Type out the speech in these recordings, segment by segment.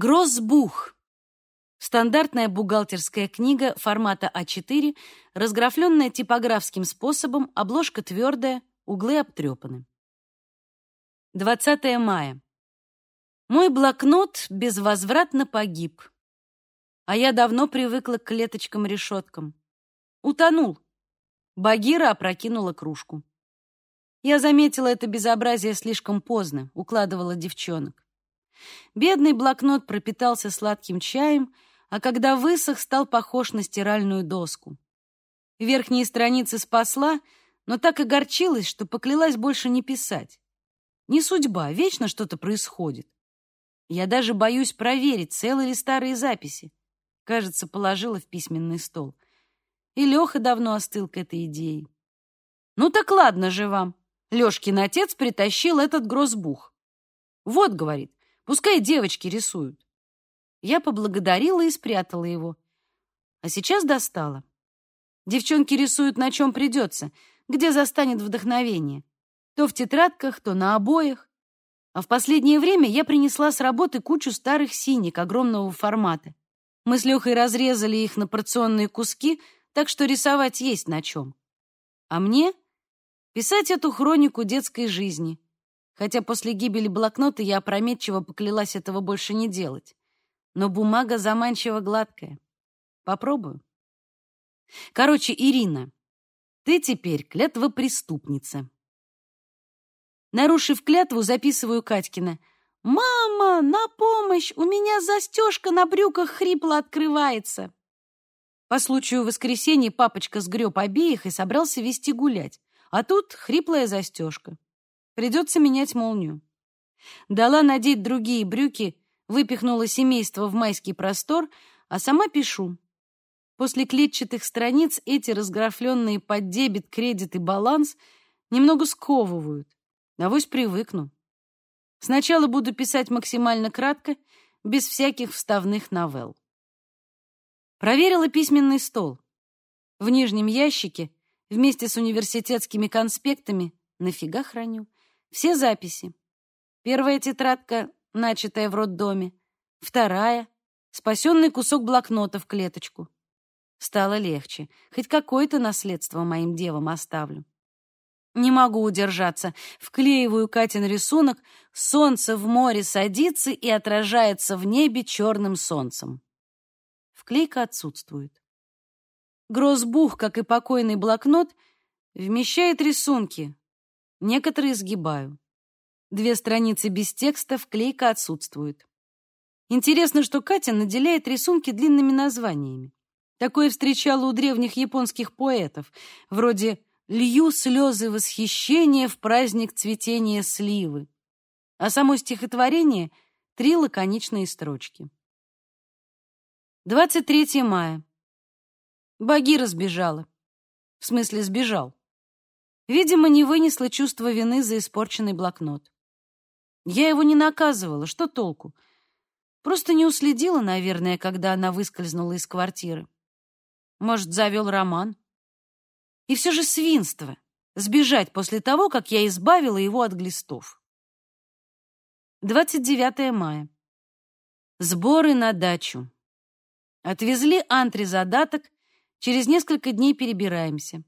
Гроссбух. Стандартная бухгалтерская книга формата А4, разграфленная типографским способом, обложка твердая, углы обтрепаны. 20 мая. Мой блокнот безвозвратно погиб. А я давно привыкла к клеточкам-решеткам. Утонул. Багира опрокинула кружку. Я заметила это безобразие слишком поздно, укладывала девчонок. Бедный блокнот пропитался сладким чаем, а когда высох, стал похож на стиральную доску. Верхние страницы спасла, но так и горчилась, что поклялась больше не писать. Не судьба, вечно что-то происходит. Я даже боюсь проверить, целы ли старые записи. Кажется, положила в письменный стол. И Леха давно остыл к этой идее. Ну так ладно же вам. Лешкин отец притащил этот грозбух. Вот, говорит, пускай девочки рисуют. Я поблагодарила и спрятала его. А сейчас достала. Девчонки рисуют на чем придется, где застанет вдохновение. То в тетрадках, то на обоях. А в последнее время я принесла с работы кучу старых синик огромного формата. Мы с Лехой разрезали их на порционные куски, так что рисовать есть на чем. А мне писать эту хронику детской жизни. Хотя после гибели блокнота я опрометчиво поклялась этого больше не делать. Но бумага заманчиво гладкая. Попробую. Короче, Ирина, ты теперь клятва преступница. Нарушив клятву, записываю Катькина. «Мама, на помощь! У меня застежка на брюках хрипло открывается!» По случаю воскресенья папочка сгреб обеих и собрался вести гулять. А тут хриплая застежка. Придется менять молнию. Дала надеть другие брюки, выпихнула семейство в майский простор, а сама пишу. После клетчатых страниц эти разграфленные под дебет, кредит и баланс немного сковывают. Авось привыкну. Сначала буду писать максимально кратко, без всяких вставных новелл. Проверила письменный стол. В нижнем ящике вместе с университетскими конспектами, нафига храню, все записи. Первая тетрадка, начатая в роддоме, вторая — спасенный кусок блокнота в клеточку. Стало легче, хоть какое-то наследство моим девам оставлю. Не могу удержаться. Вклеиваю Катин рисунок. Солнце в море садится и отражается в небе черным солнцем. Вклейка отсутствует. Грозбух, как и покойный блокнот, вмещает рисунки. Некоторые сгибаю. Две страницы без текста, вклейка отсутствует. Интересно, что Катя наделяет рисунки длинными названиями. Такое встречала у древних японских поэтов, вроде «Лью слезы восхищения в праздник цветения сливы», а само стихотворение — три лаконичные строчки. 23 мая. Багира сбежала. В смысле, сбежал. Видимо, не вынесла чувство вины за испорченный блокнот. Я его не наказывала, что толку? Просто не уследила, наверное, когда она выскользнула из квартиры. Может, завел роман? И все же свинство — сбежать после того, как я избавила его от глистов. 29 мая. Сборы на дачу. Отвезли антри задаток Через несколько дней перебираемся.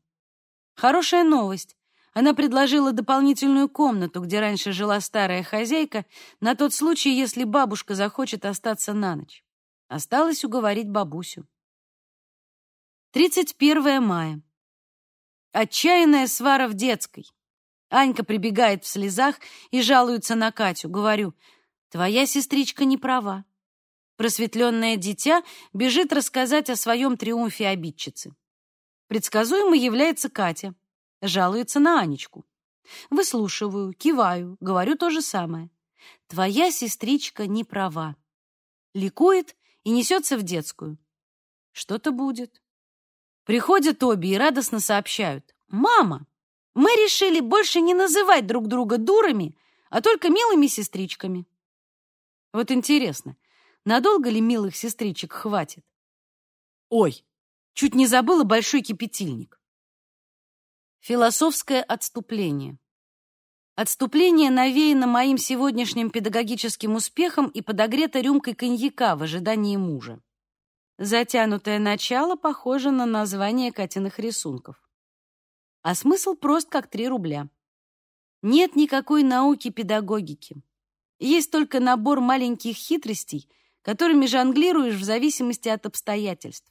Хорошая новость. Она предложила дополнительную комнату, где раньше жила старая хозяйка, на тот случай, если бабушка захочет остаться на ночь. Осталось уговорить бабусю. 31 мая. Отчаянная свара в детской. Анька прибегает в слезах и жалуется на Катю. Говорю, твоя сестричка не права. Просветленное дитя бежит рассказать о своем триумфе обидчицы. Предсказуемо является Катя, жалуется на Анечку. Выслушиваю, киваю, говорю то же самое. Твоя сестричка не права. Ликует и несется в детскую. Что-то будет. Приходят обе и радостно сообщают. «Мама, мы решили больше не называть друг друга дурами, а только милыми сестричками». Вот интересно, Надолго ли милых сестричек хватит? Ой, чуть не забыла большой кипятильник. Философское отступление. Отступление навеяно моим сегодняшним педагогическим успехом и подогрето рюмкой коньяка в ожидании мужа. Затянутое начало похоже на название Катиных рисунков. А смысл прост, как три рубля. Нет никакой науки педагогики. Есть только набор маленьких хитростей, которыми жонглируешь в зависимости от обстоятельств.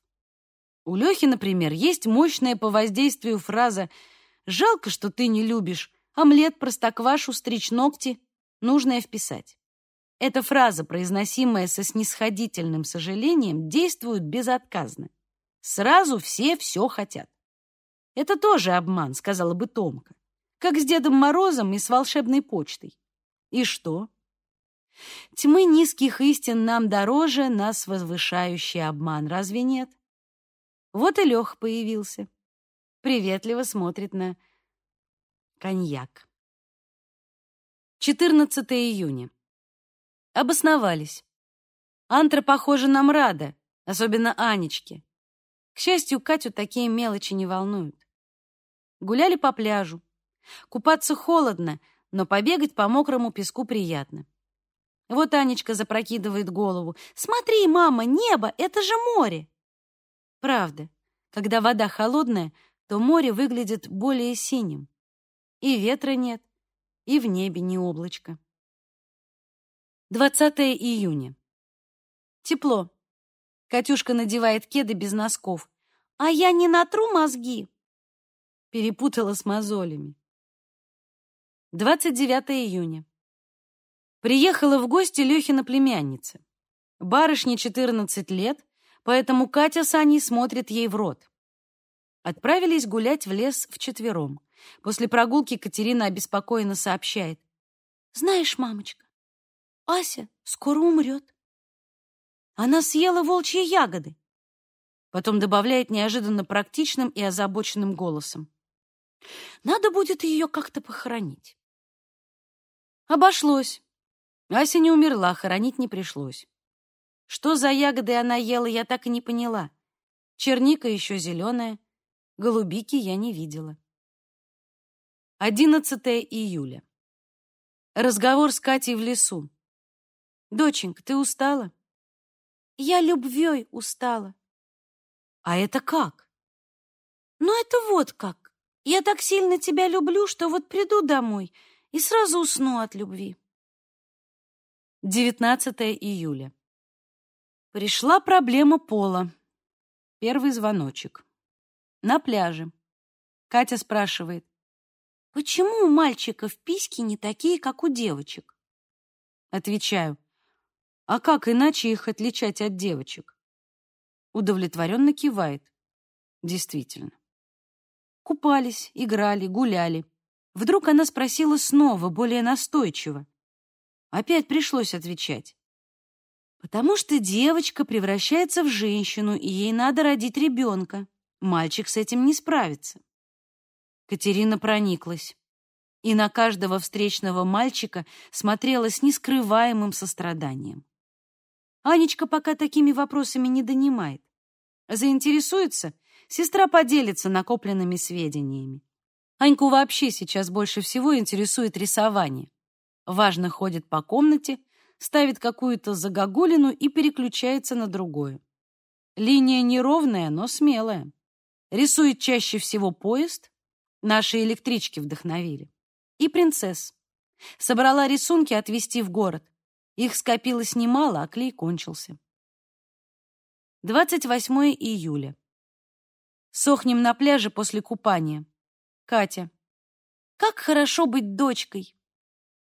У Лехи, например, есть мощная по воздействию фраза «Жалко, что ты не любишь. Омлет, простоквашу, стричь ногти. Нужное вписать». Эта фраза, произносимая со снисходительным сожалением, действует безотказно. Сразу все все хотят. Это тоже обман, сказала бы Томка. Как с Дедом Морозом и с волшебной почтой. И что? Тьмы низких истин нам дороже, нас возвышающий обман. Разве нет? Вот и Лех появился. Приветливо смотрит на коньяк. 14 июня. Обосновались. Антра похожа на мрада, особенно Анечке. К счастью, Катю такие мелочи не волнуют. Гуляли по пляжу. Купаться холодно, но побегать по мокрому песку приятно. Вот Анечка запрокидывает голову. «Смотри, мама, небо, это же море!» Правда, когда вода холодная, то море выглядит более синим. И ветра нет, и в небе не облачко. 20 июня. Тепло. Катюшка надевает кеды без носков. А я не натру мозги. Перепутала с мозолями. 29 июня. Приехала в гости Лёхина племянница. Барышне 14 лет, поэтому Катя с Аней смотрит ей в рот. Отправились гулять в лес вчетвером. После прогулки Катерина обеспокоенно сообщает. «Знаешь, мамочка, Ася скоро умрет. Она съела волчьи ягоды. Потом добавляет неожиданно практичным и озабоченным голосом. Надо будет ее как-то похоронить. Обошлось. Ася не умерла, хоронить не пришлось. Что за ягоды она ела, я так и не поняла. Черника еще зеленая, голубики я не видела. 11 июля. Разговор с Катей в лесу. Доченька, ты устала? Я любвей устала. А это как? Ну, это вот как. Я так сильно тебя люблю, что вот приду домой и сразу усну от любви. 19 июля. Пришла проблема пола. Первый звоночек. На пляже. Катя спрашивает, почему у мальчиков письки не такие, как у девочек? Отвечаю, а как иначе их отличать от девочек? Удовлетворенно кивает. Действительно. Купались, играли, гуляли. Вдруг она спросила снова, более настойчиво. Опять пришлось отвечать. Потому что девочка превращается в женщину, и ей надо родить ребенка. Мальчик с этим не справится. Катерина прониклась и на каждого встречного мальчика смотрела с нескрываемым состраданием. Анечка пока такими вопросами не донимает. Заинтересуется, сестра поделится накопленными сведениями. Аньку вообще сейчас больше всего интересует рисование. Важно ходит по комнате, ставит какую-то загогулину и переключается на другое. Линия неровная, но смелая. Рисует чаще всего поезд. Наши электрички вдохновили. И принцесс. Собрала рисунки отвезти в город. Их скопилось немало, а клей кончился. 28 июля. Сохнем на пляже после купания. Катя. Как хорошо быть дочкой.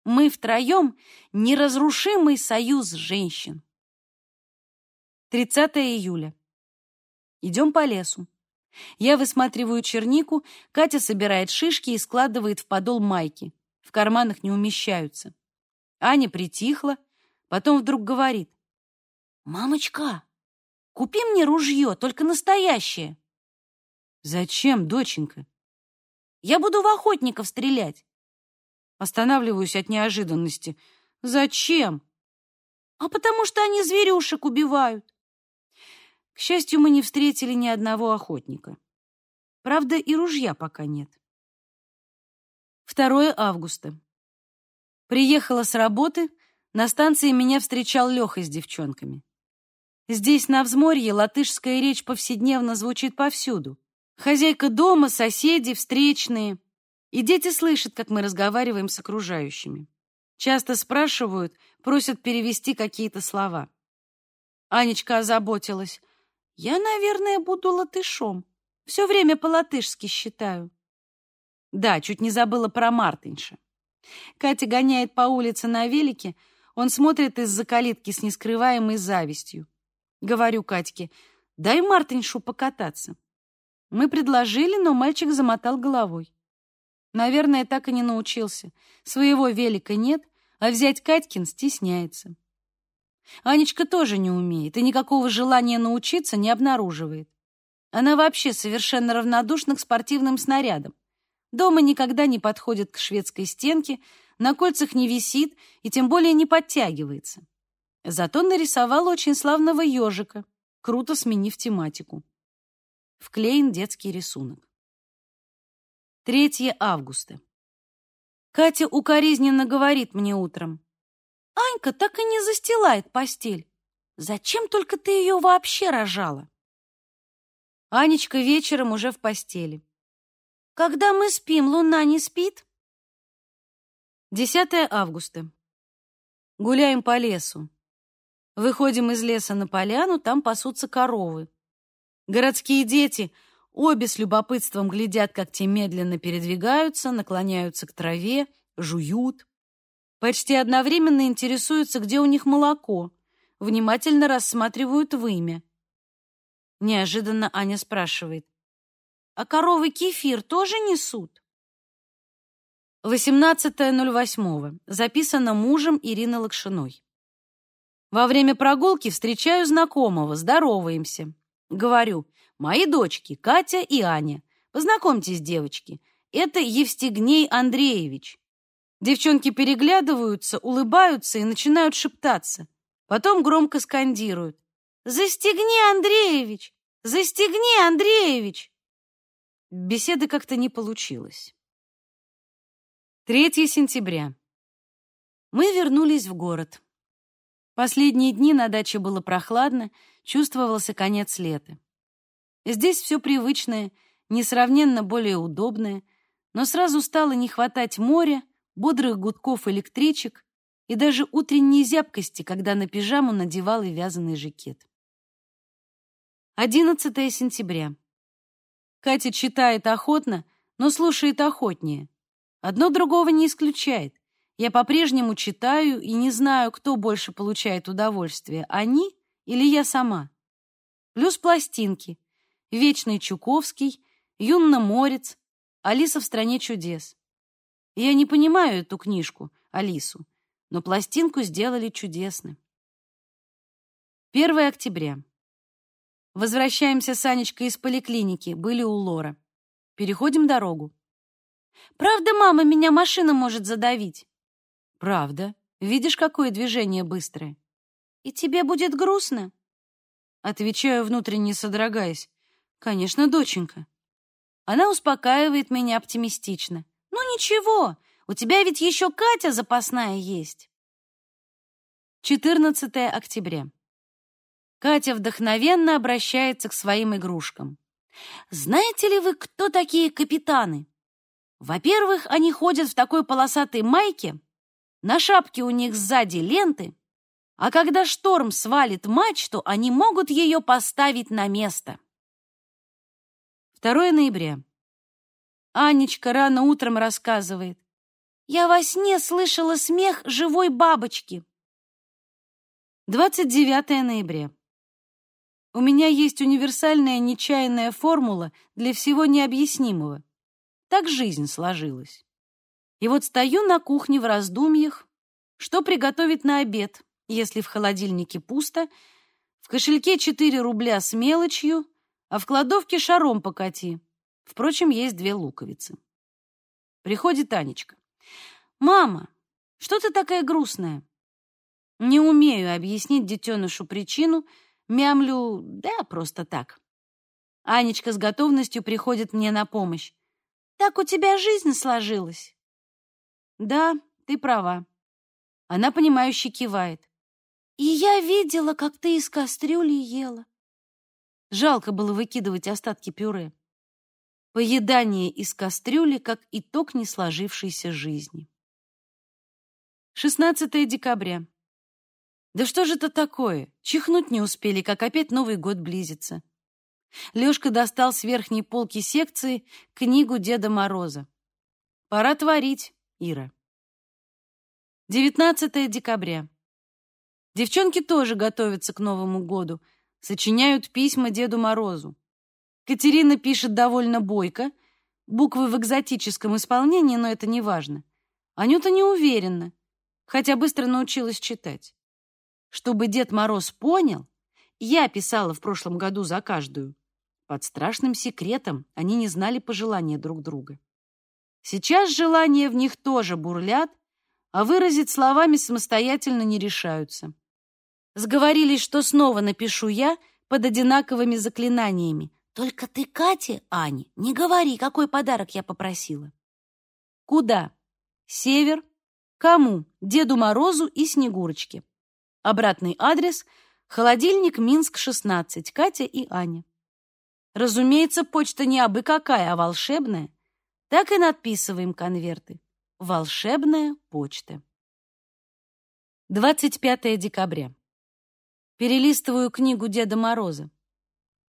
Мы втроем неразрушимый союз женщин. 30 июля. Идем по лесу. Я высматриваю чернику, Катя собирает шишки и складывает в подол майки. В карманах не умещаются. Аня притихла, Потом вдруг говорит. «Мамочка, купи мне ружье, только настоящее». «Зачем, доченька?» «Я буду в охотников стрелять». Останавливаюсь от неожиданности. «Зачем?» «А потому что они зверюшек убивают». К счастью, мы не встретили ни одного охотника. Правда, и ружья пока нет. 2 августа. Приехала с работы, на станции меня встречал Леха с девчонками. Здесь, на взморье, латышская речь повседневно звучит повсюду. Хозяйка дома, соседи, встречные. И дети слышат, как мы разговариваем с окружающими. Часто спрашивают, просят перевести какие-то слова. Анечка озаботилась. Я, наверное, буду латышом. Все время по-латышски считаю. Да, чуть не забыла про Мартынша. Катя гоняет по улице на велике, он смотрит из-за калитки с нескрываемой завистью. Говорю Катьке, дай Мартыншу покататься. Мы предложили, но мальчик замотал головой. Наверное, так и не научился. Своего велика нет, а взять Катькин стесняется. Анечка тоже не умеет и никакого желания научиться не обнаруживает. Она вообще совершенно равнодушна к спортивным снарядам. Дома никогда не подходит к шведской стенке, на кольцах не висит и тем более не подтягивается. Зато нарисовал очень славного ежика, круто сменив тематику. Вклеен детский рисунок. 3 августа. Катя укоризненно говорит мне утром. «Анька так и не застилает постель. Зачем только ты ее вообще рожала?» Анечка вечером уже в постели. Когда мы спим, луна не спит? 10 августа. Гуляем по лесу. Выходим из леса на поляну, там пасутся коровы. Городские дети обе с любопытством глядят, как те медленно передвигаются, наклоняются к траве, жуют. Почти одновременно интересуются, где у них молоко, внимательно рассматривают вымя. Неожиданно Аня спрашивает. «А коровы кефир тоже несут?» 18.08. Записано мужем Ирины Лакшиной. Во время прогулки встречаю знакомого, здороваемся. Говорю, мои дочки, Катя и Аня. Познакомьтесь, девочки. Это Евстигней Андреевич. Девчонки переглядываются, улыбаются и начинают шептаться. Потом громко скандируют. «Застегни, Андреевич! Застегни, Андреевич!» Беседы как-то не получилось. 3 сентября. Мы вернулись в город. Последние дни на даче было прохладно, чувствовался конец лета. Здесь все привычное, несравненно более удобное, но сразу стало не хватать моря, бодрых гудков электричек и даже утренней зябкости, когда на пижаму надевал и вязаный жакет. 11 сентября. Катя читает охотно, но слушает охотнее. Одно другого не исключает. Я по-прежнему читаю и не знаю, кто больше получает удовольствие, они или я сама. Плюс пластинки. Вечный Чуковский, Юнна Морец, Алиса в стране чудес. Я не понимаю эту книжку, Алису, но пластинку сделали чудесно. 1 октября. Возвращаемся с Анечкой из поликлиники, были у Лора. Переходим дорогу. «Правда, мама, меня машина может задавить?» «Правда. Видишь, какое движение быстрое?» «И тебе будет грустно?» Отвечаю, внутренне содрогаясь. «Конечно, доченька». Она успокаивает меня оптимистично. «Ну ничего, у тебя ведь еще Катя запасная есть». 14 октября. Катя вдохновенно обращается к своим игрушкам. «Знаете ли вы, кто такие капитаны? Во-первых, они ходят в такой полосатой майке, на шапке у них сзади ленты, а когда шторм свалит мачту, они могут ее поставить на место». 2 ноября. Анечка рано утром рассказывает. «Я во сне слышала смех живой бабочки». 29 ноября. У меня есть универсальная нечаянная формула для всего необъяснимого. Так жизнь сложилась. И вот стою на кухне в раздумьях, что приготовить на обед, если в холодильнике пусто, в кошельке 4 рубля с мелочью, а в кладовке шаром покати. Впрочем, есть две луковицы. Приходит Анечка. «Мама, что ты такая грустная?» Не умею объяснить детенышу причину — Мямлю, да, просто так. Анечка с готовностью приходит мне на помощь. Так у тебя жизнь сложилась. Да, ты права. Она, понимающе кивает. «И я видела, как ты из кастрюли ела». Жалко было выкидывать остатки пюре. Поедание из кастрюли как итог несложившейся жизни. 16 декабря. Да что же это такое? Чихнуть не успели, как опять Новый год близится. Лёшка достал с верхней полки секции книгу Деда Мороза. Пора творить, Ира. 19 декабря. Девчонки тоже готовятся к Новому году, сочиняют письма Деду Морозу. Катерина пишет довольно бойко, буквы в экзотическом исполнении, но это не важно. Анюта не уверена, хотя быстро научилась читать. Чтобы Дед Мороз понял, я писала в прошлом году за каждую. Под страшным секретом они не знали пожелания друг друга. Сейчас желания в них тоже бурлят, а выразить словами самостоятельно не решаются. Сговорились, что снова напишу я под одинаковыми заклинаниями, только ты Кате, Ане, не говори, какой подарок я попросила. Куда? Север. Кому? Деду Морозу и Снегурочке. Обратный адрес — холодильник Минск, 16, Катя и Аня. Разумеется, почта не абы какая, а волшебная. Так и надписываем конверты. Волшебная почта. 25 декабря. Перелистываю книгу Деда Мороза.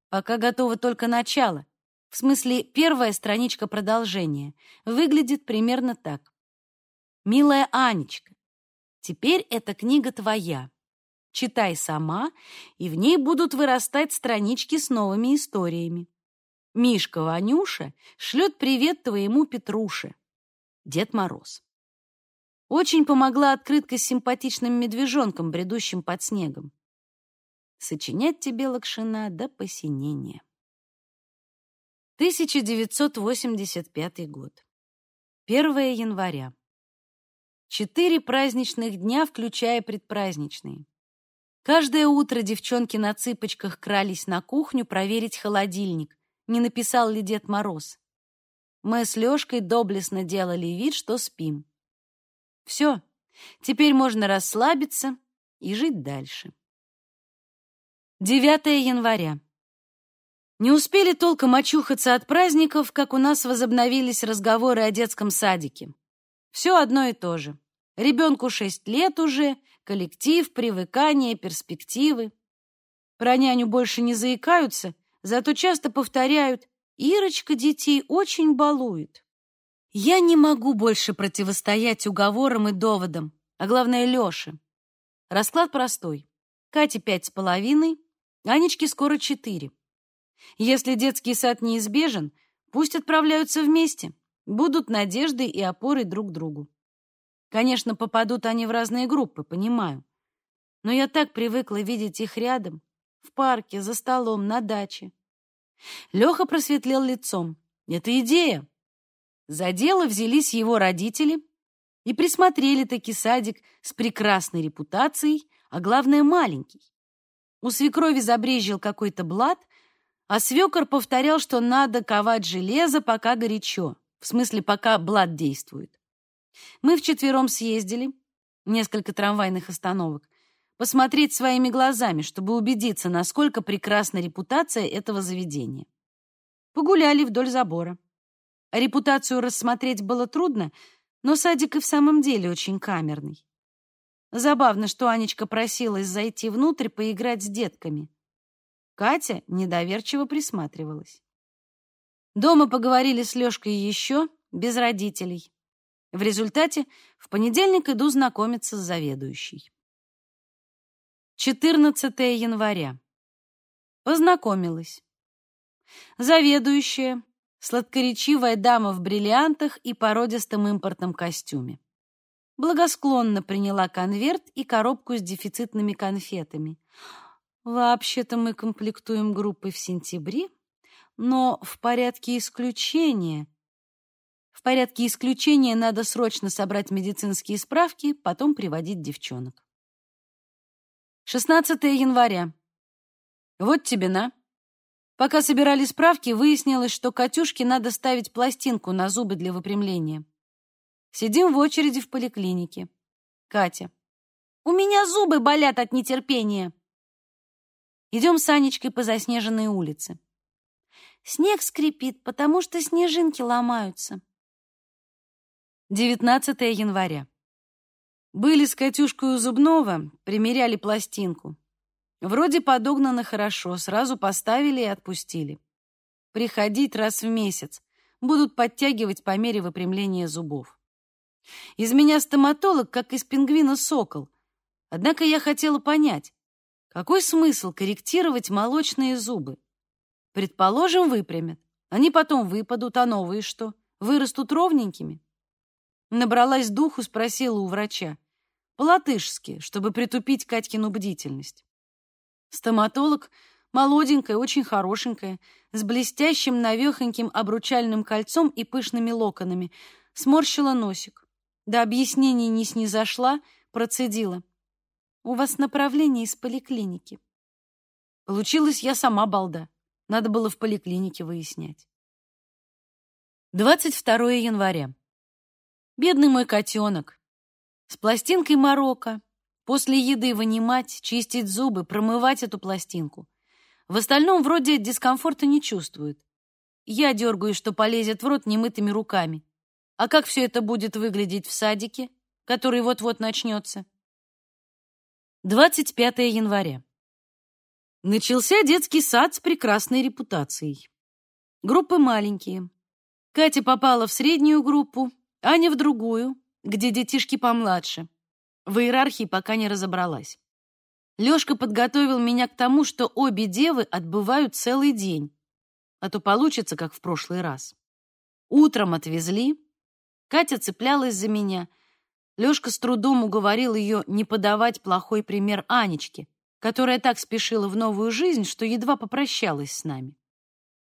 Пока готово только начало. В смысле, первая страничка продолжения. Выглядит примерно так. «Милая Анечка, теперь эта книга твоя. Читай сама, и в ней будут вырастать странички с новыми историями. Мишка Ванюша шлет привет твоему Петруше. Дед Мороз». Очень помогла открытка с симпатичным медвежонком, бредущим под снегом. Сочинять тебе, Лакшина, до посинения. 1985 год. 1 января. Четыре праздничных дня, включая предпраздничные. Каждое утро девчонки на цыпочках крались на кухню проверить холодильник, не написал ли Дед Мороз. Мы с Лёшкой доблестно делали вид, что спим. Все, теперь можно расслабиться и жить дальше. 9 января. Не успели толком очухаться от праздников, как у нас возобновились разговоры о детском садике. Все одно и то же. Ребенку шесть лет уже, коллектив, привыкание, перспективы. Про няню больше не заикаются, зато часто повторяют «Ирочка детей очень балует». Я не могу больше противостоять уговорам и доводам, а главное Лёше. Расклад простой. Кате пять с половиной, Анечке скоро четыре. Если детский сад неизбежен, пусть отправляются вместе, будут надеждой и опорой друг другу. Конечно, попадут они в разные группы, понимаю. Но я так привыкла видеть их рядом, в парке, за столом, на даче. Леха просветлел лицом. Это идея. За дело взялись его родители и присмотрели таки садик с прекрасной репутацией, а главное маленький. У свекрови забрезжил какой-то блат, а свекор повторял, что надо ковать железо, пока горячо, в смысле, пока блат действует. Мы вчетвером съездили, несколько трамвайных остановок, посмотреть своими глазами, чтобы убедиться, насколько прекрасна репутация этого заведения. Погуляли вдоль забора. Репутацию рассмотреть было трудно, но садик и в самом деле очень камерный. Забавно, что Анечка просилась зайти внутрь поиграть с детками. Катя недоверчиво присматривалась. Дома поговорили с Лёшкой еще, без родителей. В результате в понедельник иду знакомиться с заведующей. 14 января. Познакомилась. Заведующая, сладкоречивая дама в бриллиантах и породистом импортном костюме благосклонно приняла конверт и коробку с дефицитными конфетами. Вообще-то мы комплектуем группы в сентябре, но в порядке исключения. В порядке исключения надо срочно собрать медицинские справки, потом приводить девчонок. 16 января. Вот тебе на. Пока собирали справки, выяснилось, что Катюшке надо ставить пластинку на зубы для выпрямления. Сидим в очереди в поликлинике. Катя. У меня зубы болят от нетерпения. Идем с Анечкой по заснеженной улице. Снег скрипит, потому что снежинки ломаются. 19 января. Были с Катюшкой у Зубного, примеряли пластинку. Вроде подогнано хорошо, сразу поставили и отпустили. Приходить раз в месяц, будут подтягивать по мере выпрямления зубов. Из меня стоматолог, как из пингвина сокол. Однако я хотела понять, какой смысл корректировать молочные зубы? Предположим, выпрямят. Они потом выпадут, а новые что? Вырастут ровненькими? Набралась духу, спросила у врача. По-латышски, чтобы притупить Катькину бдительность. Стоматолог молоденькая, очень хорошенькая, с блестящим навехоньким обручальным кольцом и пышными локонами, сморщила носик. До объяснений не снизошла, процедила. «У вас направление из поликлиники». Получилось я сама балда. Надо было в поликлинике выяснять. 22 января. Бедный мой котенок. С пластинкой Марокко. После еды вынимать, чистить зубы, промывать эту пластинку. В остальном вроде дискомфорта не чувствует. Я дергаю, что полезет в рот немытыми руками. А как все это будет выглядеть в садике, который вот-вот начнется? 25 января. Начался детский сад с прекрасной репутацией. Группы маленькие. Катя попала в среднюю группу, Аня в другую, где детишки помладше. В иерархии пока не разобралась. Лёшка подготовил меня к тому, что обе девы отбывают целый день, а то получится, как в прошлый раз. Утром отвезли, Катя цеплялась за меня. Лёшка с трудом уговорил её не подавать плохой пример Анечке, которая так спешила в новую жизнь, что едва попрощалась с нами.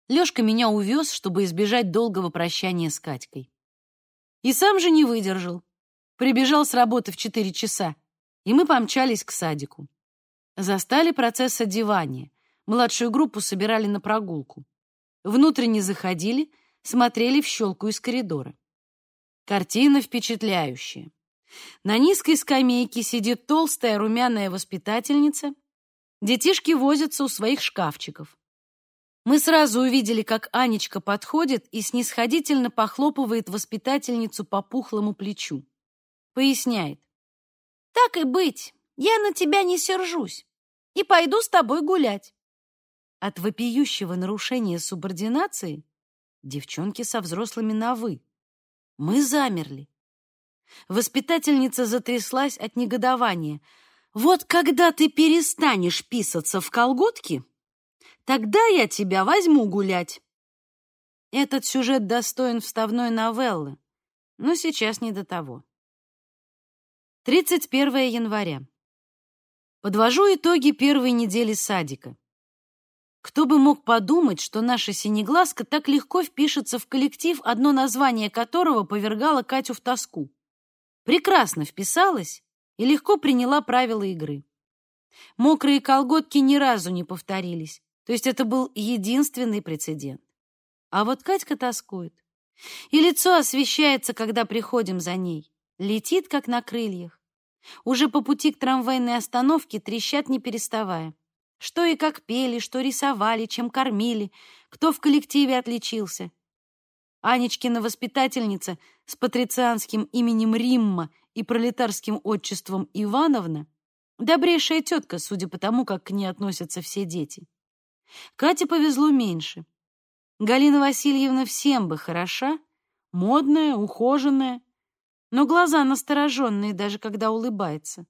Лёшка меня увез, чтобы избежать долгого прощания с Катькой. И сам же не выдержал. Прибежал с работы в четыре часа, и мы помчались к садику. Застали процесс одевания. Младшую группу собирали на прогулку. Внутренне заходили, смотрели в щелку из коридора. Картина впечатляющая. На низкой скамейке сидит толстая румяная воспитательница. Детишки возятся у своих шкафчиков. Мы сразу увидели, как Анечка подходит и снисходительно похлопывает воспитательницу по пухлому плечу. Поясняет. «Так и быть, я на тебя не сержусь и пойду с тобой гулять». От вопиющего нарушения субординации девчонки со взрослыми на «вы». Мы замерли. Воспитательница затряслась от негодования. «Вот когда ты перестанешь писаться в колготки, тогда я тебя возьму гулять». Этот сюжет достоин вставной новеллы, но сейчас не до того. 31 января. Подвожу итоги первой недели садика. Кто бы мог подумать, что наша синеглазка так легко впишется в коллектив, одно название которого повергало Катю в тоску. Прекрасно вписалась и легко приняла правила игры. Мокрые колготки ни разу не повторились, то есть это был единственный прецедент. А вот Катька тоскует. И лицо освещается, когда приходим за ней. Летит, как на крыльях. Уже по пути к трамвайной остановке трещат, не переставая. Что и как пели, что рисовали, чем кормили, кто в коллективе отличился. Анечкина воспитательница с патрицианским именем Римма и пролетарским отчеством Ивановна добрейшая тетка, судя по тому, как к ней относятся все дети. Кате повезло меньше. Галина Васильевна всем бы хороша, модная, ухоженная, но глаза настороженные, даже когда улыбается.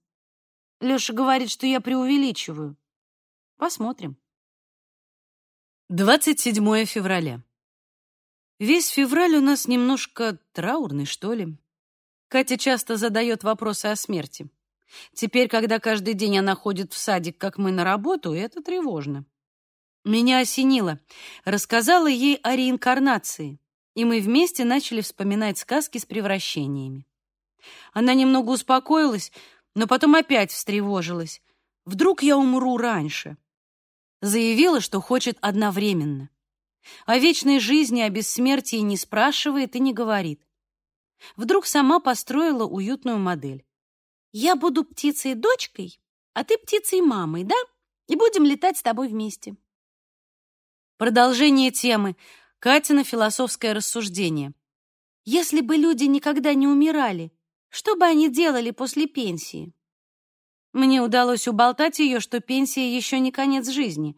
Леша говорит, что я преувеличиваю. Посмотрим. 27 февраля. Весь февраль у нас немножко траурный, что ли. Катя часто задает вопросы о смерти. Теперь, когда каждый день она ходит в садик, как мы на работу, это тревожно. Меня осенило. Рассказала ей о реинкарнации, и мы вместе начали вспоминать сказки с превращениями. Она немного успокоилась, но потом опять встревожилась. Вдруг я умру раньше? Заявила, что хочет одновременно. О вечной жизни, о бессмертии не спрашивает и не говорит. Вдруг сама построила уютную модель. Я буду птицей-дочкой, а ты птицей-мамой, да? И будем летать с тобой вместе. Продолжение темы. Катина философское рассуждение. Если бы люди никогда не умирали, что бы они делали после пенсии? Мне удалось уболтать ее, что пенсия еще не конец жизни.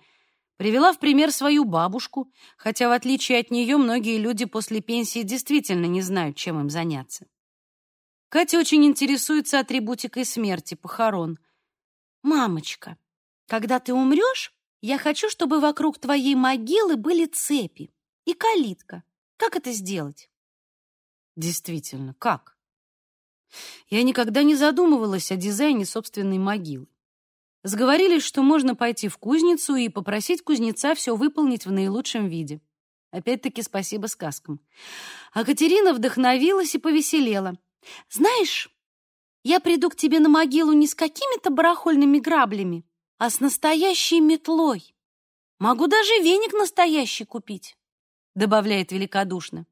Привела в пример свою бабушку, хотя в отличие от нее многие люди после пенсии действительно не знают, чем им заняться. Катя очень интересуется атрибутикой смерти, похорон. «Мамочка, когда ты умрешь, я хочу, чтобы вокруг твоей могилы были цепи и калитка. Как это сделать?» Действительно, как? Я никогда не задумывалась о дизайне собственной могилы. Сговорились, что можно пойти в кузницу и попросить кузнеца все выполнить в наилучшем виде. Опять-таки спасибо сказкам. А Катерина вдохновилась и повеселела. Знаешь, я приду к тебе на могилу не с какими-то барахольными граблями, а с настоящей метлой. Могу даже веник настоящий купить, добавляет великодушно.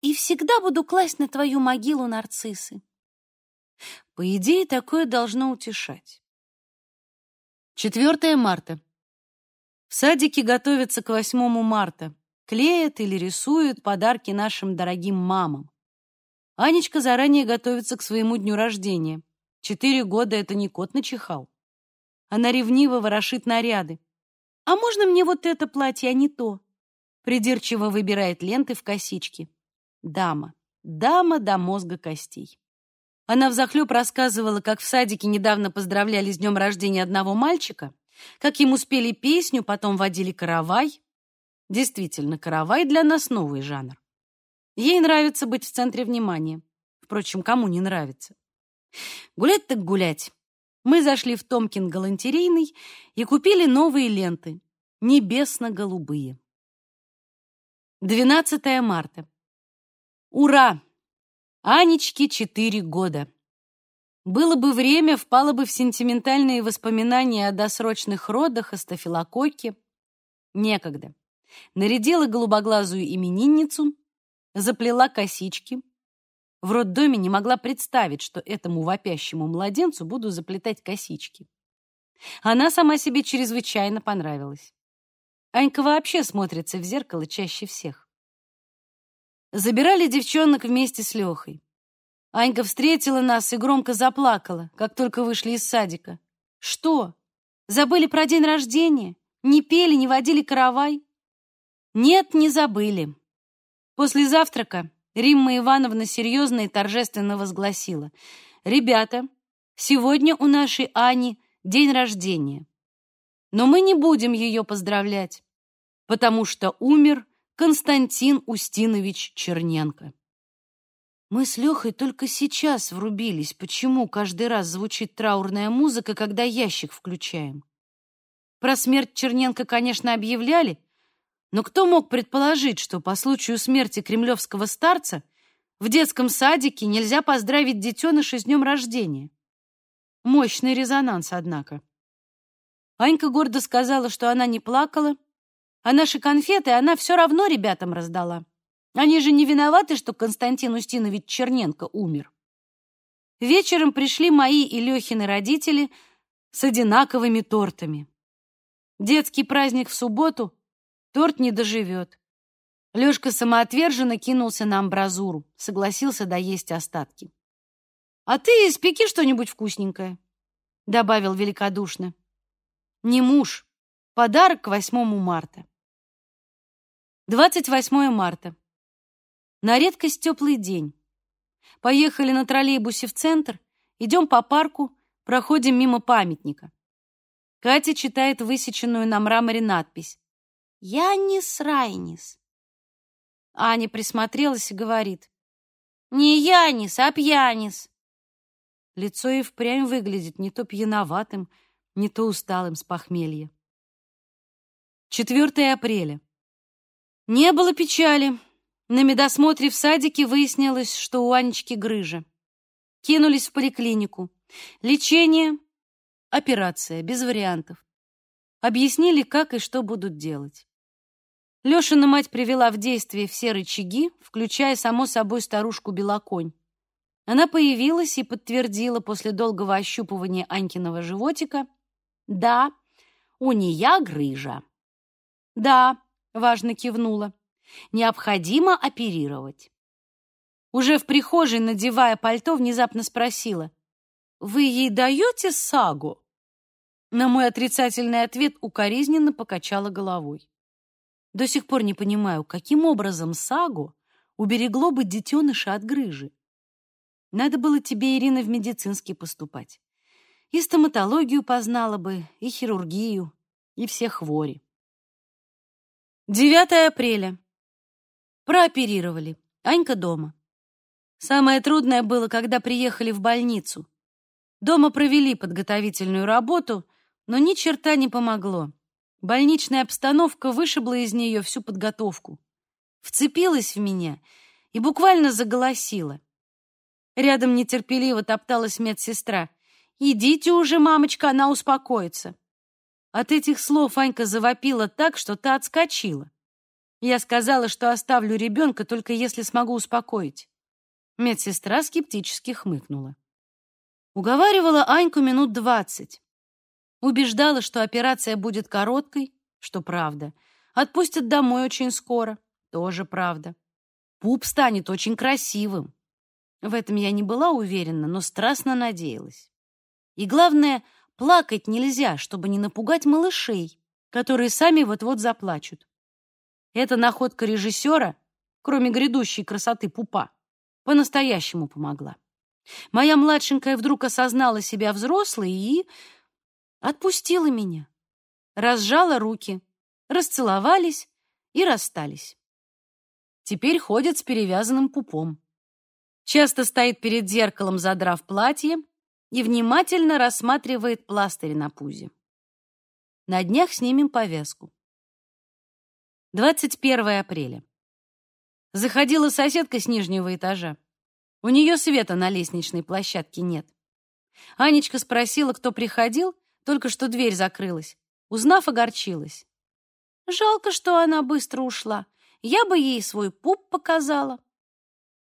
И всегда буду класть на твою могилу нарциссы. По идее, такое должно утешать. 4 марта. В садике готовятся к 8 марта. Клеят или рисуют подарки нашим дорогим мамам. Анечка заранее готовится к своему дню рождения. Четыре года — это не кот начихал. Она ревниво ворошит наряды. «А можно мне вот это платье, а не то?» Придирчиво выбирает ленты в косички. Дама. Дама до мозга костей. Она взахлеб рассказывала, как в садике недавно поздравляли с днем рождения одного мальчика, как ему спели песню, потом водили каравай. Действительно, каравай для нас новый жанр. Ей нравится быть в центре внимания. Впрочем, кому не нравится? Гулять так гулять. Мы зашли в Томкин галантерейный и купили новые ленты, небесно-голубые. 12 марта. Ура! Анечке четыре года. Было бы время, впало бы в сентиментальные воспоминания о досрочных родах, о стафилококке. Некогда. Нарядила голубоглазую именинницу, заплела косички. В роддоме не могла представить, что этому вопящему младенцу буду заплетать косички. Она сама себе чрезвычайно понравилась. Анька вообще смотрится в зеркало чаще всех. Забирали девчонок вместе с Лехой. Анька встретила нас и громко заплакала, как только вышли из садика. Что? Забыли про день рождения? Не пели, не водили каравай? Нет, не забыли. После завтрака Римма Ивановна серьезно и торжественно возгласила. «Ребята, сегодня у нашей Ани день рождения. Но мы не будем ее поздравлять, потому что умер Константин Устинович Черненко». Мы с Лехой только сейчас врубились, почему каждый раз звучит траурная музыка, когда ящик включаем. Про смерть Черненко, конечно, объявляли, но кто мог предположить, что по случаю смерти кремлевского старца в детском садике нельзя поздравить детеныша с днем рождения? Мощный резонанс, однако. Анька гордо сказала, что она не плакала, а наши конфеты она все равно ребятам раздала. Они же не виноваты, что Константин Устинович Черненко умер. Вечером пришли мои и Лехины родители с одинаковыми тортами. Детский праздник в субботу Торт не доживет. Лёшка самоотверженно кинулся на амбразуру, согласился доесть остатки. «А ты испеки что-нибудь вкусненькое», — добавил великодушно. «Не муж. Подарок к 8 марта». 28 марта. На редкость теплый день. Поехали на троллейбусе в центр, идем по парку, проходим мимо памятника. Катя читает высеченную на мраморе надпись Янис Райнис. Аня присмотрелась и говорит. Не Янис, а Пьянис. Лицо и впрямь выглядит не то пьяноватым, не то усталым с похмелья. 4 апреля. Не было печали. На медосмотре в садике выяснилось, что у Анечки грыжа. Кинулись в поликлинику. Лечение, операция, без вариантов. Объяснили, как и что будут делать. Лешина мать привела в действие все рычаги, включая, само собой, старушку Белоконь. Она появилась и подтвердила после долгого ощупывания Анькиного животика. «Да, у нее грыжа». «Да», — важно кивнула, — «необходимо оперировать». Уже в прихожей, надевая пальто, внезапно спросила. «Вы ей даете сагу?» На мой отрицательный ответ укоризненно покачала головой. До сих пор не понимаю, каким образом сагу уберегло бы детеныша от грыжи. Надо было тебе, Ирина, в медицинский поступать. И стоматологию познала бы, и хирургию, и все хвори. 9 апреля. Прооперировали. Анька дома. Самое трудное было, когда приехали в больницу. Дома провели подготовительную работу, но ни черта не помогло. Больничная обстановка вышибла из нее всю подготовку. Вцепилась в меня и буквально заголосила. Рядом нетерпеливо топталась медсестра. «Идите уже, мамочка, она успокоится». От этих слов Анька завопила так, что та отскочила. Я сказала, что оставлю ребенка, только если смогу успокоить. Медсестра скептически хмыкнула. Уговаривала Аньку минут двадцать. Убеждала, что операция будет короткой, что правда. Отпустят домой очень скоро, тоже правда. Пуп станет очень красивым. В этом я не была уверена, но страстно надеялась. И главное, плакать нельзя, чтобы не напугать малышей, которые сами вот-вот заплачут. Эта находка режиссера, кроме грядущей красоты пупа, по-настоящему помогла. Моя младшенькая вдруг осознала себя взрослой и отпустила меня. Разжала руки, расцеловались и расстались. Теперь ходит с перевязанным пупом. Часто стоит перед зеркалом, задрав платье, и внимательно рассматривает пластырь на пузе. На днях снимем повязку. 21 апреля. Заходила соседка с нижнего этажа. У нее света на лестничной площадке нет. Анечка спросила, кто приходил, только что дверь закрылась. Узнав, огорчилась. Жалко, что она быстро ушла. Я бы ей свой пуп показала.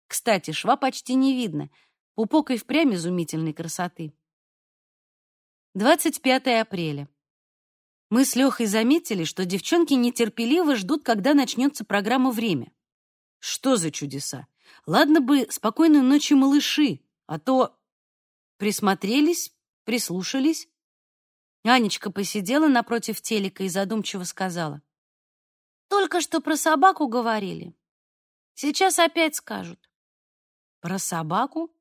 Кстати, шва почти не видно. Пупок и впрямь изумительной красоты. 25 апреля. Мы с Лехой заметили, что девчонки нетерпеливо ждут, когда начнется программа «Время». Что за чудеса? Ладно бы спокойной ночи, малыши, а то присмотрелись, прислушались. Анечка посидела напротив телека и задумчиво сказала. Только что про собаку говорили. Сейчас опять скажут. Про собаку?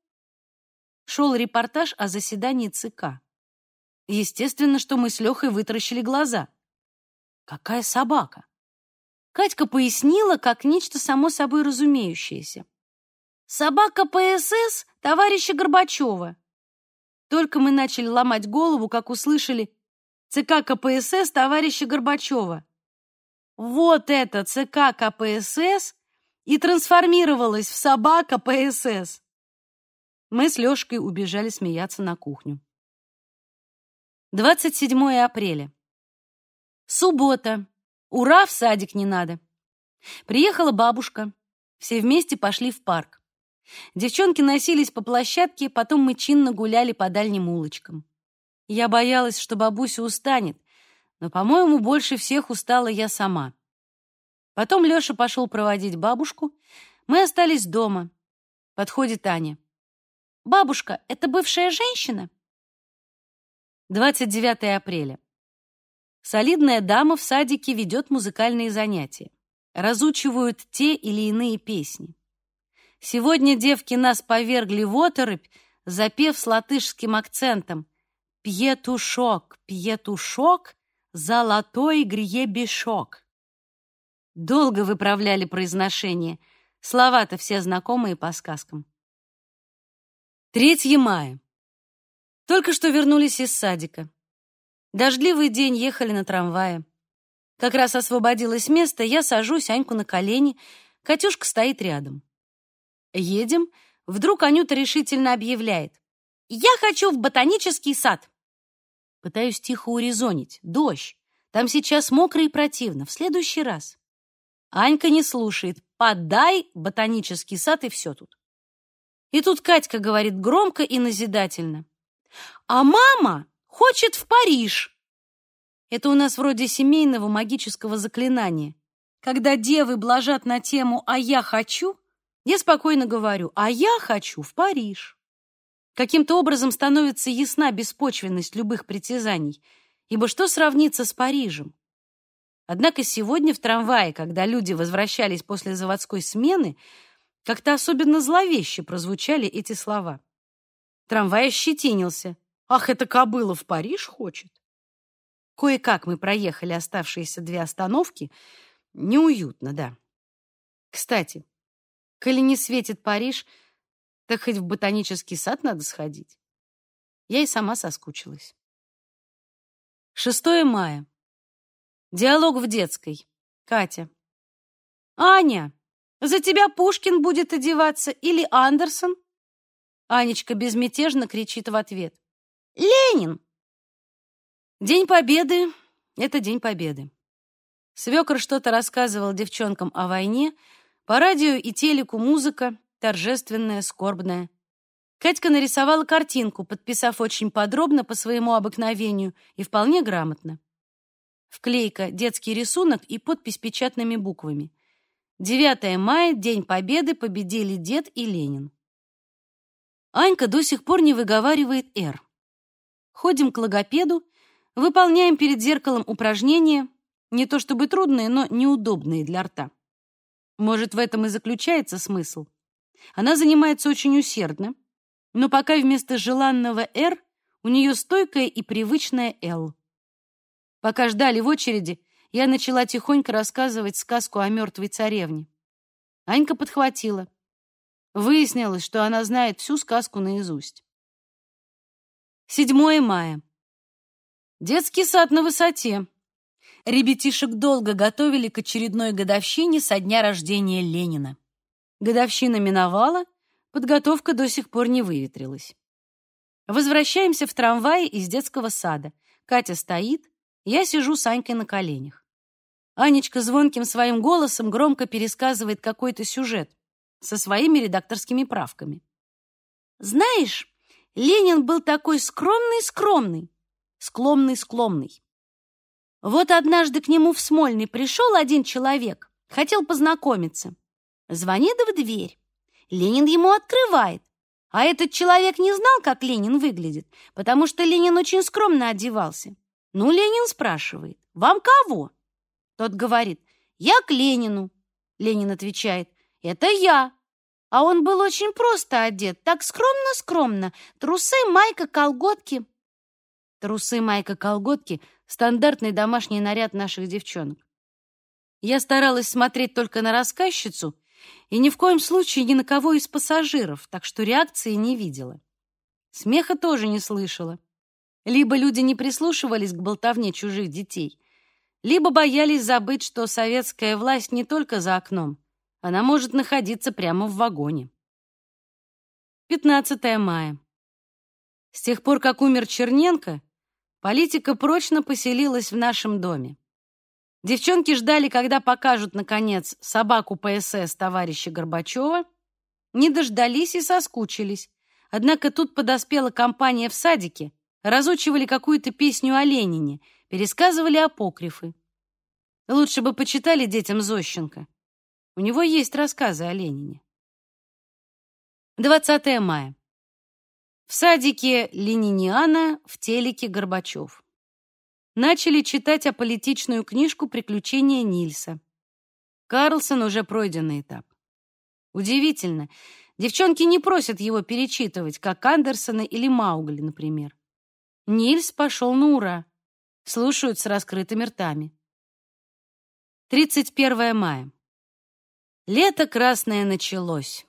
Шел репортаж о заседании ЦК. Естественно, что мы с Лехой вытаращили глаза. Какая собака? Катька пояснила, как нечто само собой разумеющееся. «Собака ПСС товарища Горбачева». Только мы начали ломать голову, как услышали «ЦК КПСС товарища Горбачева». Вот это ЦК КПСС и трансформировалась в собака ПСС. Мы с Лёшкой убежали смеяться на кухню. 27 апреля. Суббота. Ура, в садик не надо. Приехала бабушка. Все вместе пошли в парк. Девчонки носились по площадке, потом мы чинно гуляли по дальним улочкам. Я боялась, что бабуся устанет, но, по-моему, больше всех устала я сама. Потом Лёша пошел проводить бабушку. Мы остались дома. Подходит Аня. «Бабушка, это бывшая женщина?» 29 апреля. Солидная дама в садике ведет музыкальные занятия. Разучивают те или иные песни. Сегодня девки нас повергли в оторопь, запев с латышским акцентом «Пьетушок, пьетушок, золотой гребешок». Долго выправляли произношение. Слова-то все знакомые по сказкам. 3 мая. Только что вернулись из садика. Дождливый день, ехали на трамвае. Как раз освободилось место, я сажусь Аньку на колени, Катюшка стоит рядом. Едем, вдруг Анюта решительно объявляет. «Я хочу в ботанический сад!» Пытаюсь тихо урезонить. Дождь. Там сейчас мокро и противно. В следующий раз. Анька не слушает. Подай ботанический сад, и все тут. И тут Катька говорит громко и назидательно. «А мама хочет в Париж!» Это у нас вроде семейного магического заклинания. Когда девы блажат на тему «а я хочу», я спокойно говорю «а я хочу в Париж». Каким-то образом становится ясна беспочвенность любых притязаний, ибо что сравнится с Парижем? Однако сегодня в трамвае, когда люди возвращались после заводской смены, как-то особенно зловеще прозвучали эти слова. Трамвай ощетинился. «Ах, эта кобыла в Париж хочет!» Кое-как мы проехали оставшиеся две остановки. Неуютно, да. Кстати, коли не светит Париж, так хоть в ботанический сад надо сходить. Я и сама соскучилась. 6 мая. Диалог в детской. Катя. «Аня, за тебя Пушкин будет одеваться или Андерсон? Анечка безмятежно кричит в ответ. Ленин! День Победы — это День Победы. Свекор что-то рассказывал девчонкам о войне, по радио и телеку музыка, торжественная, скорбная. Катька нарисовала картинку, подписав очень подробно по своему обыкновению и вполне грамотно. Вклейка, детский рисунок и подпись печатными буквами — 9 мая, День Победы, победили дед и Ленин. Анька до сих пор не выговаривает «Р». Ходим к логопеду, выполняем перед зеркалом упражнения, не то чтобы трудные, но неудобные для рта. Может, в этом и заключается смысл. Она занимается очень усердно, но пока вместо желанного «Р» у нее стойкое и привычное «Л». Пока ждали в очереди, я начала тихонько рассказывать сказку о мертвой царевне. Анька подхватила. Выяснилось, что она знает всю сказку наизусть. 7 мая. Детский сад на высоте. Ребятишек долго готовили к очередной годовщине со дня рождения Ленина. Годовщина миновала, подготовка до сих пор не выветрилась. Возвращаемся в трамвае из детского сада. Катя стоит, я сижу с Анькой на коленях. Анечка звонким своим голосом громко пересказывает какой-то сюжет со своими редакторскими правками. Знаешь, Ленин был такой скромный-скромный, скломный-скломный. Вот однажды к нему в Смольный пришел один человек, хотел познакомиться. Звонит в дверь. Ленин ему открывает. А этот человек не знал, как Ленин выглядит, потому что Ленин очень скромно одевался. Ну, Ленин спрашивает, вам кого? Тот говорит, я к Ленину. Ленин отвечает, это я. А он был очень просто одет, так скромно-скромно. Трусы, майка, колготки. Трусы, майка, колготки — стандартный домашний наряд наших девчонок. Я старалась смотреть только на рассказчицу и ни в коем случае ни на кого из пассажиров, так что реакции не видела. Смеха тоже не слышала. Либо люди не прислушивались к болтовне чужих детей, либо боялись забыть, что советская власть не только за окном, она может находиться прямо в вагоне. 15 мая. С тех пор, как умер Черненко, политика прочно поселилась в нашем доме. Девчонки ждали, когда покажут, наконец, собаку ПСС товарища Горбачева, не дождались и соскучились. Однако тут подоспела компания в садике, разучивали какую-то песню о Ленине — пересказывали апокрифы. Лучше бы почитали детям Зощенко. У него есть рассказы о Ленине. 20 мая. В садике Лениниана, в телеке Горбачев. Начали читать аполитичную книжку «Приключения Нильса». Карлсон уже пройденный этап. Удивительно, девчонки не просят его перечитывать, как Андерсона или Маугли, например. Нильс пошел на ура слушают с раскрытыми ртами. 31 мая. Лето красное началось.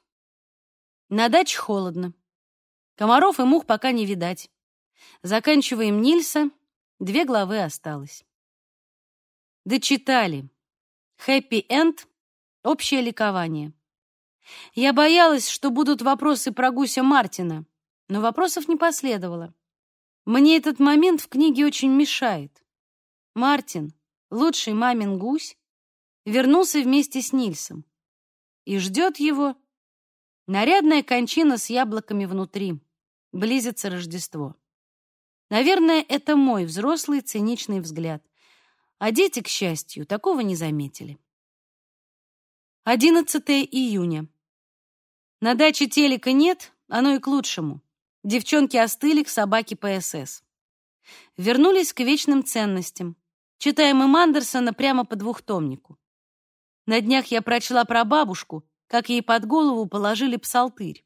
На даче холодно. Комаров и мух пока не видать. Заканчиваем Нильса, две главы осталось. Дочитали. Хэппи-энд, общее ликование. Я боялась, что будут вопросы про гуся Мартина, но вопросов не последовало. Мне этот момент в книге очень мешает. Мартин, лучший мамин гусь, вернулся вместе с Нильсом и ждет его Нарядная кончина с яблоками внутри. Близится Рождество. Наверное, это мой взрослый циничный взгляд. А дети, к счастью, такого не заметили. 11 июня. На даче телека нет, оно и к лучшему. Девчонки остыли к собаке ПСС. Вернулись к вечным ценностям. Читаем им Андерсона прямо по двухтомнику. На днях я прочла про бабушку, как ей под голову положили псалтырь.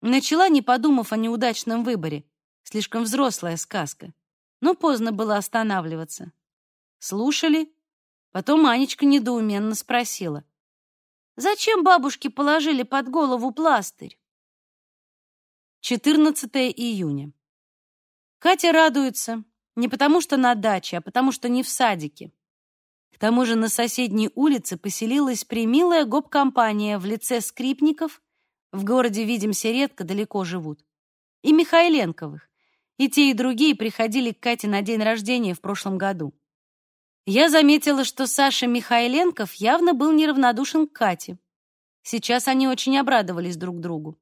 Начала, не подумав о неудачном выборе. Слишком взрослая сказка. Но поздно было останавливаться. Слушали. Потом Анечка недоуменно спросила. «Зачем бабушке положили под голову пластырь?» 14 июня. Катя радуется не потому, что на даче, а потому, что не в садике. К тому же на соседней улице поселилась примилая гоп-компания в лице скрипников, в городе, видимся, редко далеко живут, и Михайленковых. И те, и другие приходили к Кате на день рождения в прошлом году. Я заметила, что Саша Михайленков явно был неравнодушен к Кате. Сейчас они очень обрадовались друг другу.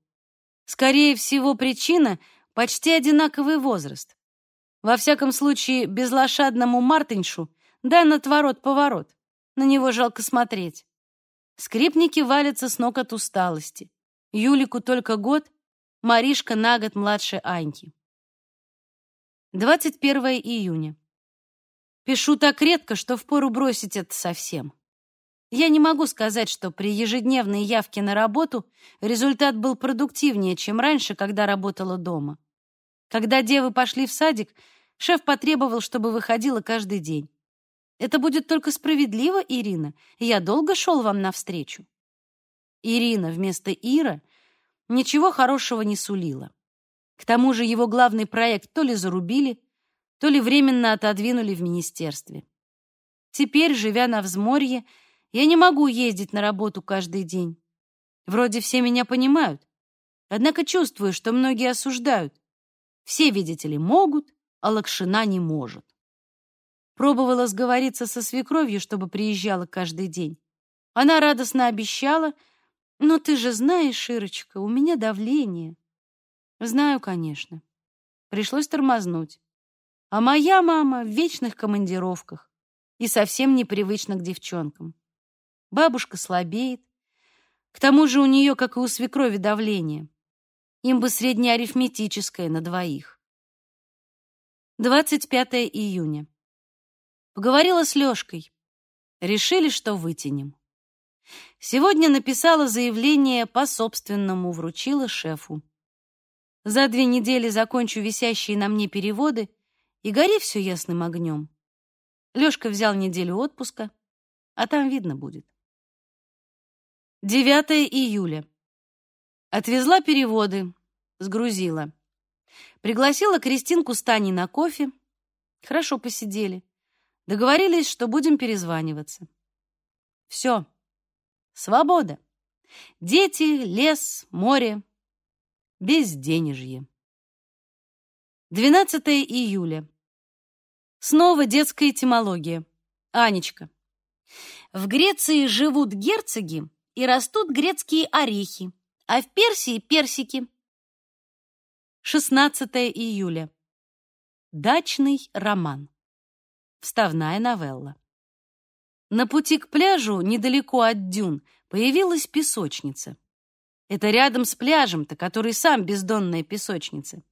Скорее всего, причина — почти одинаковый возраст. Во всяком случае, безлошадному Мартыншу дан отворот-поворот. На него жалко смотреть. Скрипники валятся с ног от усталости. Юлику только год, Маришка на год младше Аньки. 21 июня. Пишу так редко, что впору бросить это совсем. Я не могу сказать, что при ежедневной явке на работу результат был продуктивнее, чем раньше, когда работала дома. Когда девы пошли в садик, шеф потребовал, чтобы выходила каждый день. Это будет только справедливо, Ирина. Я долго шел вам навстречу. Ирина вместо Ира ничего хорошего не сулила. К тому же его главный проект то ли зарубили, то ли временно отодвинули в министерстве. Теперь, живя на взморье, я не могу ездить на работу каждый день. Вроде все меня понимают. Однако чувствую, что многие осуждают. Все, видите ли, могут, а Лакшина не может. Пробовала сговориться со свекровью, чтобы приезжала каждый день. Она радостно обещала, но ты же знаешь, Ирочка, у меня давление. Знаю, конечно. Пришлось тормознуть. А моя мама в вечных командировках и совсем непривычна к девчонкам. Бабушка слабеет. К тому же у нее, как и у свекрови, давление. Им бы среднеарифметическое на двоих. 25 июня. Поговорила с Лёшкой. Решили, что вытянем. Сегодня написала заявление по собственному, вручила шефу. За две недели закончу висящие на мне переводы, и гори все ясным огнем. Лёшка взял неделю отпуска, а там видно будет. 9 июля. Отвезла переводы, сгрузила. Пригласила Кристинку с Таней на кофе. Хорошо посидели. Договорились, что будем перезваниваться. Все. Свобода. Дети, лес, море. Безденежье. 12 июля. Снова детская этимология. Анечка. В Греции живут герцоги, и растут грецкие орехи, а в Персии персики. 16 июля. Дачный роман. Вставная новелла. На пути к пляжу, недалеко от дюн, появилась песочница. Это рядом с пляжем-то, который сам бездонная песочница.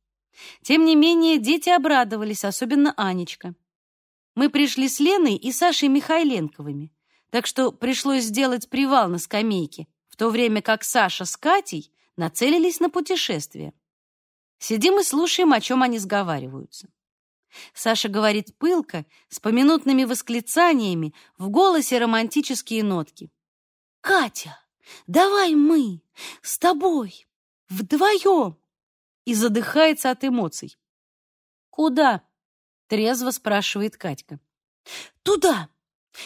Тем не менее, дети обрадовались, особенно Анечка. Мы пришли с Леной и Сашей Михайленковыми так что пришлось сделать привал на скамейке, в то время как Саша с Катей нацелились на путешествие. Сидим и слушаем, о чем они сговариваются. Саша говорит пылко, с поминутными восклицаниями, в голосе романтические нотки. «Катя, давай мы с тобой вдвоем!» И задыхается от эмоций. «Куда?» — трезво спрашивает Катька. «Туда,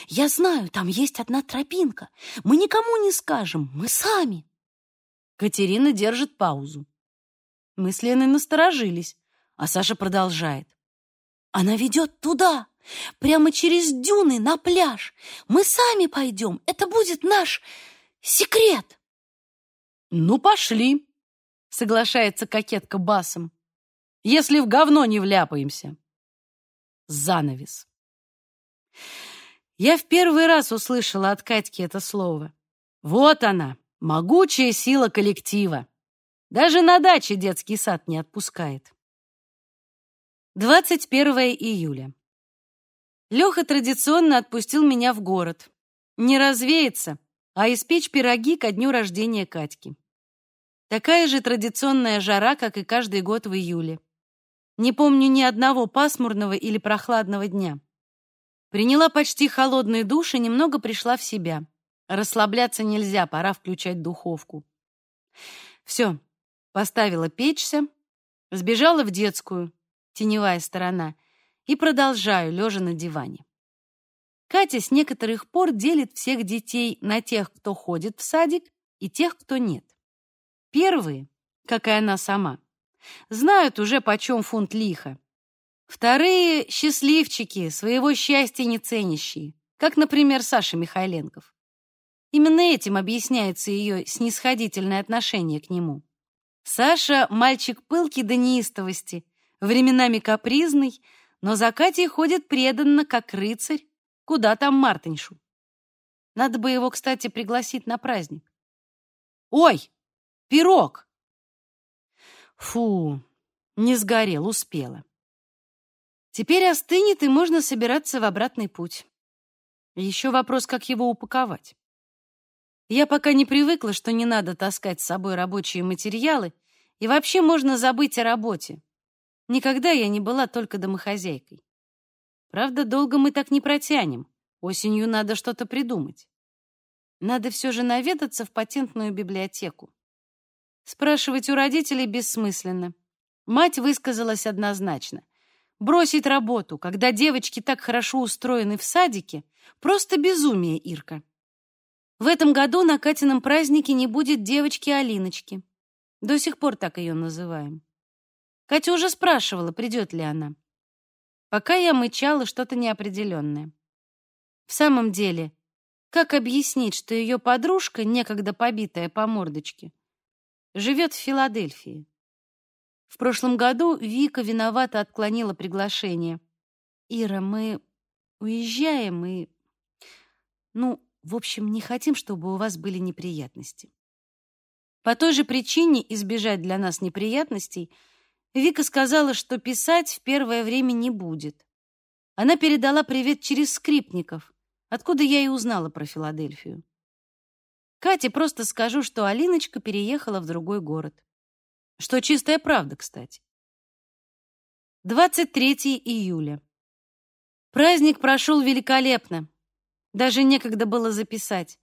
я знаю, там есть одна тропинка. Мы никому не скажем, мы сами. Катерина держит паузу. Мы с Леной насторожились, а Саша продолжает. Она ведет туда, прямо через дюны на пляж. Мы сами пойдем, это будет наш секрет. «Ну, пошли», — соглашается кокетка басом, «если в говно не вляпаемся». Занавес. Я в первый раз услышала от Катьки это слово. Вот она, могучая сила коллектива. Даже на даче детский сад не отпускает. 21 июля. Леха традиционно отпустил меня в город. Не развеяться, а испечь пироги ко дню рождения Катьки. Такая же традиционная жара, как и каждый год в июле. Не помню ни одного пасмурного или прохладного дня. Приняла почти холодный душ и немного пришла в себя. Расслабляться нельзя, пора включать духовку. Все, поставила печься, сбежала в детскую, теневая сторона, и продолжаю, лежа на диване. Катя с некоторых пор делит всех детей на тех, кто ходит в садик, и тех, кто нет. Первые, как и она сама, знают уже почем фунт лиха. Вторые — счастливчики, своего счастья не ценящие, как, например, Саша Михайленков. Именно этим объясняется ее снисходительное отношение к нему. Саша — мальчик пылкий до неистовости, временами капризный, но за Катей ходит преданно, как рыцарь, куда там Мартыньшу. Надо бы его, кстати, пригласить на праздник. Ой, пирог! Фу, не сгорел, успела. Теперь остынет, и можно собираться в обратный путь. Еще вопрос, как его упаковать. Я пока не привыкла, что не надо таскать с собой рабочие материалы, и вообще можно забыть о работе. Никогда я не была только домохозяйкой. Правда, долго мы так не протянем. Осенью надо что-то придумать. Надо все же наведаться в патентную библиотеку. Спрашивать у родителей бессмысленно. Мать высказалась однозначно. Бросить работу, когда девочки так хорошо устроены в садике, просто безумие, Ирка. В этом году на Катином празднике не будет девочки Алиночки. До сих пор так ее называем. Катя уже спрашивала, придет ли она. Пока я мычала что-то неопределенное. В самом деле, как объяснить, что ее подружка, некогда побитая по мордочке, живет в Филадельфии? В прошлом году Вика виновато отклонила приглашение. «Ира, мы уезжаем и... Ну, в общем, не хотим, чтобы у вас были неприятности». По той же причине избежать для нас неприятностей Вика сказала, что писать в первое время не будет. Она передала привет через скрипников, откуда я и узнала про Филадельфию. Кате просто скажу, что Алиночка переехала в другой город. Что чистая правда, кстати. 23 июля. Праздник прошел великолепно. Даже некогда было записать.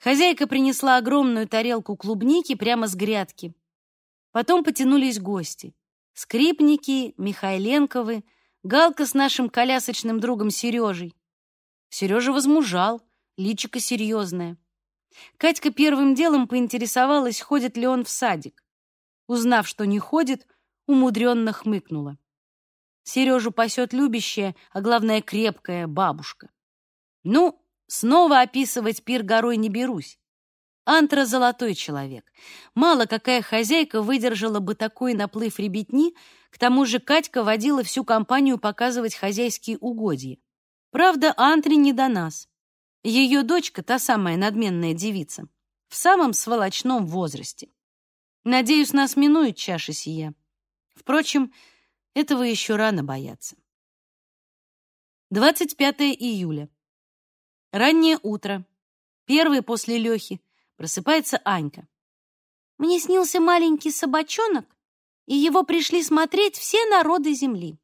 Хозяйка принесла огромную тарелку клубники прямо с грядки. Потом потянулись гости. Скрипники, Михайленковы, Галка с нашим колясочным другом Сережей. Сережа возмужал, личико серьезное. Катька первым делом поинтересовалась, ходит ли он в садик. Узнав, что не ходит, умудренно хмыкнула. Сережу пасет любящая, а главное крепкая бабушка. Ну, снова описывать пир горой не берусь. Антра — золотой человек. Мало какая хозяйка выдержала бы такой наплыв ребятни, к тому же Катька водила всю компанию показывать хозяйские угодья. Правда, Антре не до нас. Ее дочка, та самая надменная девица, в самом сволочном возрасте. Надеюсь, нас минует чаша сия. Впрочем, этого еще рано бояться. 25 июля. Раннее утро. Первый после Лехи. Просыпается Анька. Мне снился маленький собачонок, и его пришли смотреть все народы земли.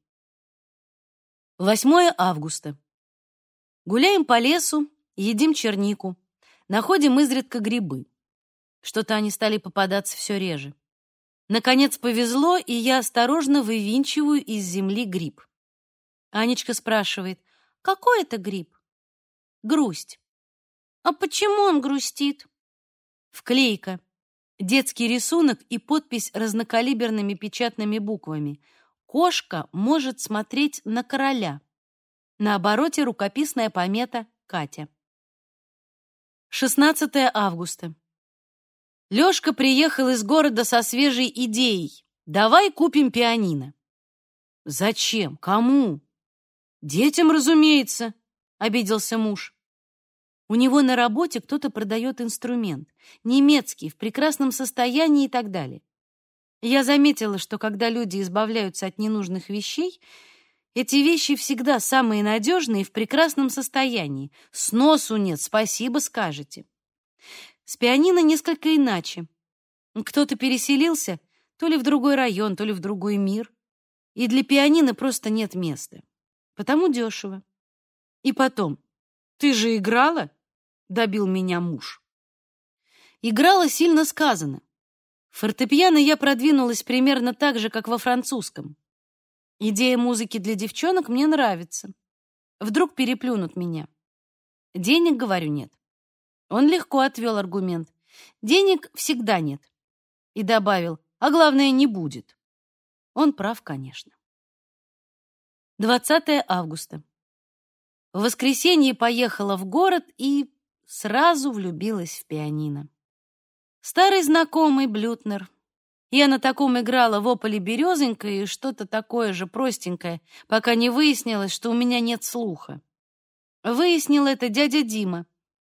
8 августа. Гуляем по лесу, едим чернику, находим изредка грибы. Что-то они стали попадаться все реже. Наконец повезло, и я осторожно вывинчиваю из земли гриб. Анечка спрашивает, какой это гриб? Грусть. А почему он грустит? Вклейка. Детский рисунок и подпись разнокалиберными печатными буквами. Кошка может смотреть на короля. На обороте рукописная помета Катя. 16 августа. Лёшка приехал из города со свежей идеей. Давай купим пианино. Зачем? Кому? Детям, разумеется, обиделся муж. У него на работе кто-то продает инструмент. Немецкий, в прекрасном состоянии и так далее. Я заметила, что когда люди избавляются от ненужных вещей, эти вещи всегда самые надежные и в прекрасном состоянии. Сносу нет, спасибо скажете. С пианино несколько иначе. Кто-то переселился то ли в другой район, то ли в другой мир. И для пианино просто нет места. Потому дешево. И потом, ты же играла? Добил меня муж. Играла сильно сказано. Фортепиано я продвинулась примерно так же, как во французском. Идея музыки для девчонок мне нравится. Вдруг переплюнут меня. Денег, говорю, нет. Он легко отвел аргумент. Денег всегда нет. И добавил, а главное, не будет. Он прав, конечно. 20 августа. В воскресенье поехала в город и сразу влюбилась в пианино. Старый знакомый Блютнер. Я на таком играла в ополе березонька и что-то такое же простенькое, пока не выяснилось, что у меня нет слуха. Выяснил это дядя Дима,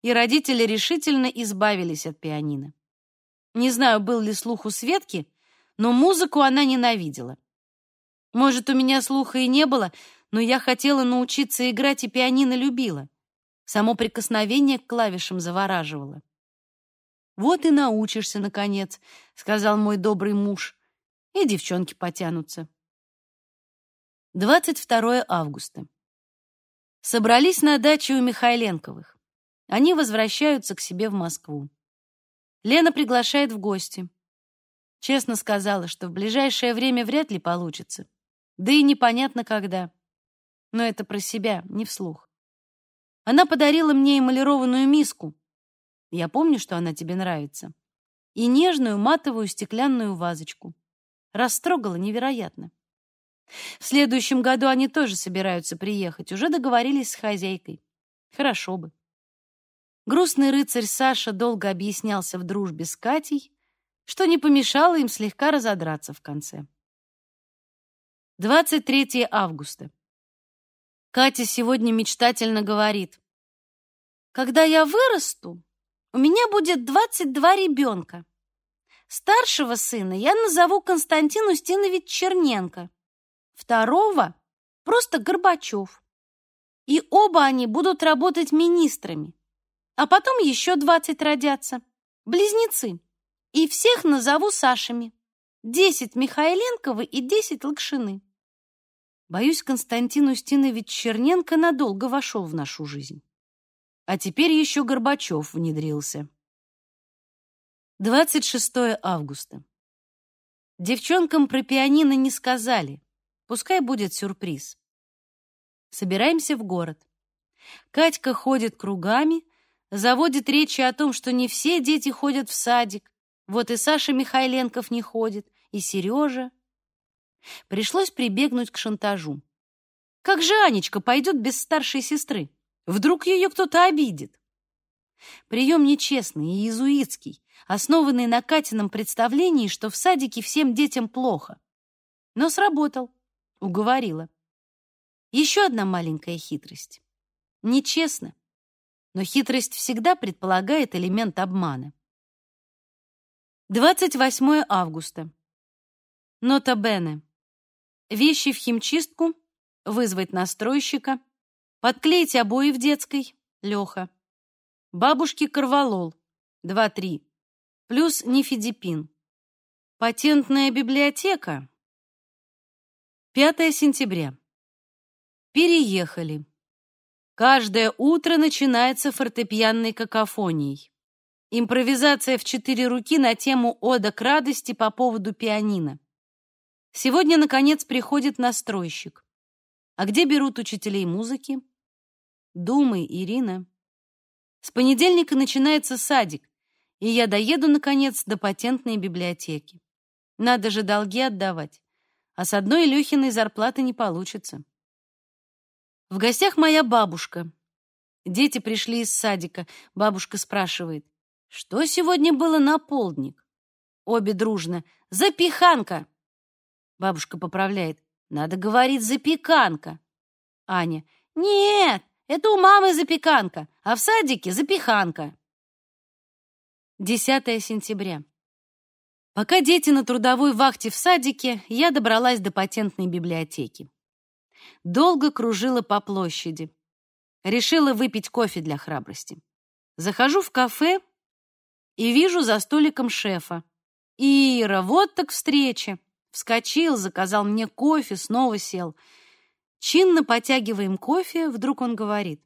и родители решительно избавились от пианино. Не знаю, был ли слух у Светки, но музыку она ненавидела. Может, у меня слуха и не было, но я хотела научиться играть, и пианино любила. Само прикосновение к клавишам завораживало. Вот и научишься, наконец, сказал мой добрый муж. И девчонки потянутся. 22 августа. Собрались на даче у Михайленковых. Они возвращаются к себе в Москву. Лена приглашает в гости. Честно сказала, что в ближайшее время вряд ли получится. Да и непонятно когда. Но это про себя, не вслух. Она подарила мне эмалированную миску, я помню, что она тебе нравится. И нежную матовую стеклянную вазочку. Растрогала невероятно. В следующем году они тоже собираются приехать. Уже договорились с хозяйкой. Хорошо бы. Грустный рыцарь Саша долго объяснялся в дружбе с Катей, что не помешало им слегка разодраться в конце. 23 августа. Катя сегодня мечтательно говорит. «Когда я вырасту, у меня будет 22 ребенка. Старшего сына я назову Константин Устинович Черненко. Второго — просто Горбачев. И оба они будут работать министрами. А потом еще 20 родятся. Близнецы. И всех назову Сашами. 10 Михайленковы и 10 Лакшины. Боюсь, Константин Устинович Черненко надолго вошел в нашу жизнь. А теперь еще Горбачев внедрился. 26 августа. Девчонкам про пианино не сказали. Пускай будет сюрприз. Собираемся в город. Катька ходит кругами, заводит речи о том, что не все дети ходят в садик. Вот и Саша Михайленков не ходит, и Сережа. Пришлось прибегнуть к шантажу. Как же Анечка пойдет без старшей сестры? Вдруг ее кто-то обидит? Прием нечестный и иезуитский, основанный на Катином представлении, что в садике всем детям плохо. Но сработал, уговорила. Еще одна маленькая хитрость. Нечестно, но хитрость всегда предполагает элемент обмана. 28 августа. Нота Бене. Вещи в химчистку, вызвать настройщика, Подклеить обои в детской. Леха. Бабушке корвалол. 2-3. Плюс нифедипин. Патентная библиотека. 5 сентября. Переехали. Каждое утро начинается фортепианной какофонией. Импровизация в четыре руки на тему «Ода к радости» по поводу пианино. Сегодня, наконец, приходит настройщик. А где берут учителей музыки? Думай, Ирина. С понедельника начинается садик, и я доеду, наконец, до патентной библиотеки. Надо же долги отдавать, а с одной Илюхиной зарплаты не получится. В гостях моя бабушка. Дети пришли из садика. Бабушка спрашивает, Что сегодня было на полдник? Обе дружно. Запиханка. Бабушка поправляет. Надо говорить запеканка. Аня. Нет, это у мамы запеканка, а в садике запиханка. 10 сентября. Пока дети на трудовой вахте в садике, я добралась до патентной библиотеки. Долго кружила по площади. Решила выпить кофе для храбрости. Захожу в кафе и вижу за столиком шефа. Ира, вот так встреча. Вскочил, заказал мне кофе, снова сел. Чинно потягиваем кофе, вдруг он говорит.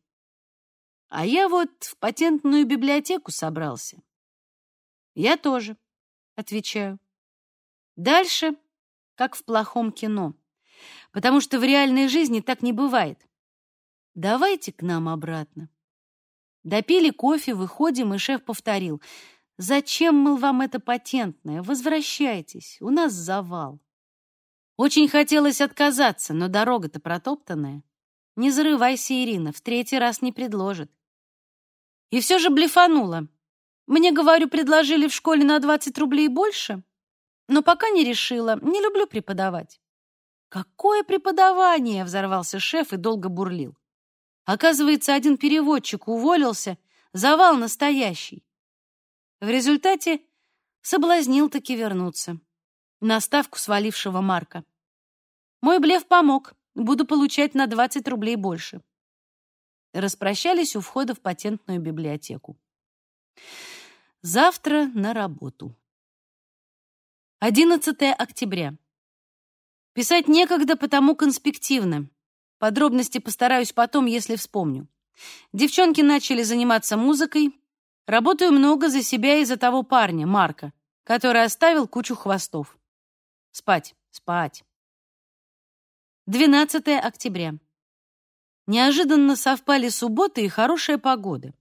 А я вот в патентную библиотеку собрался. Я тоже, отвечаю. Дальше, как в плохом кино. Потому что в реальной жизни так не бывает. Давайте к нам обратно. Допили кофе, выходим, и шеф повторил. «Зачем, мол, вам это патентное? Возвращайтесь, у нас завал». Очень хотелось отказаться, но дорога-то протоптанная. Не зарывайся, Ирина, в третий раз не предложит. И все же блефанула. Мне, говорю, предложили в школе на 20 рублей больше, но пока не решила, не люблю преподавать. «Какое преподавание?» — взорвался шеф и долго бурлил. Оказывается, один переводчик уволился, завал настоящий. В результате соблазнил таки вернуться на ставку свалившего Марка. Мой блеф помог, буду получать на 20 рублей больше. Распрощались у входа в патентную библиотеку. Завтра на работу. 11 октября. Писать некогда, потому конспективно. Подробности постараюсь потом, если вспомню. Девчонки начали заниматься музыкой. Работаю много за себя и за того парня, Марка, который оставил кучу хвостов. Спать, спать. 12 октября. Неожиданно совпали суббота и хорошая погода.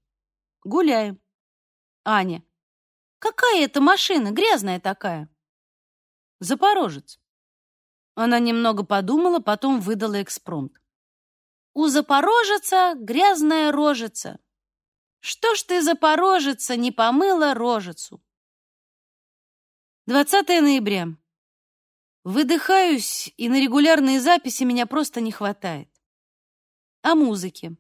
Гуляем. Аня. Какая это машина, грязная такая? Запорожец. Она немного подумала, потом выдала экспромт. У запорожца грязная рожица. Что ж ты, запорожица, не помыла рожицу? 20 ноября. Выдыхаюсь, и на регулярные записи меня просто не хватает. О музыке.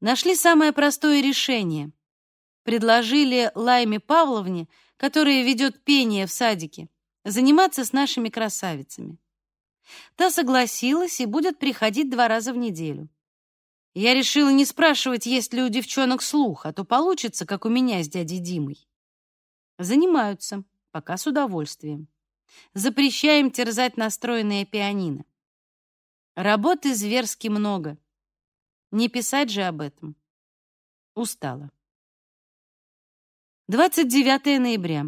Нашли самое простое решение. Предложили Лайме Павловне, которая ведет пение в садике, заниматься с нашими красавицами. Та согласилась и будет приходить два раза в неделю. Я решила не спрашивать, есть ли у девчонок слух, а то получится, как у меня с дядей Димой. Занимаются, пока с удовольствием. Запрещаем терзать настроенное пианино. Работы зверски много. Не писать же об этом. Устала. 29 ноября.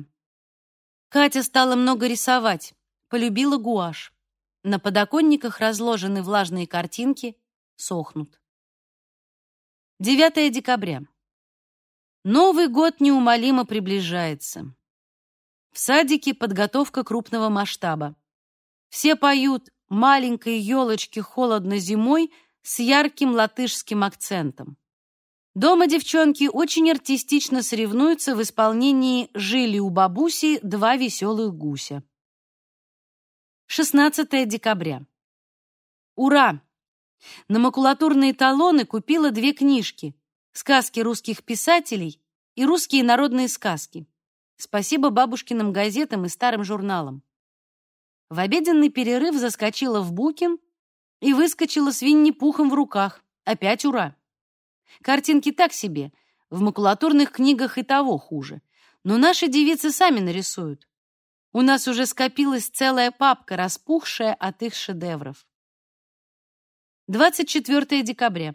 Катя стала много рисовать, полюбила гуашь. На подоконниках разложены влажные картинки, сохнут. 9 декабря. Новый год неумолимо приближается. В садике подготовка крупного масштаба. Все поют «Маленькой елочке холодно зимой» с ярким латышским акцентом. Дома девчонки очень артистично соревнуются в исполнении «Жили у бабуси два веселых гуся». 16 декабря. Ура! На макулатурные талоны купила две книжки «Сказки русских писателей» и «Русские народные сказки». Спасибо бабушкиным газетам и старым журналам. В обеденный перерыв заскочила в Букин и выскочила с Винни-Пухом в руках. Опять ура! Картинки так себе, в макулатурных книгах и того хуже. Но наши девицы сами нарисуют. У нас уже скопилась целая папка, распухшая от их шедевров. 24 декабря.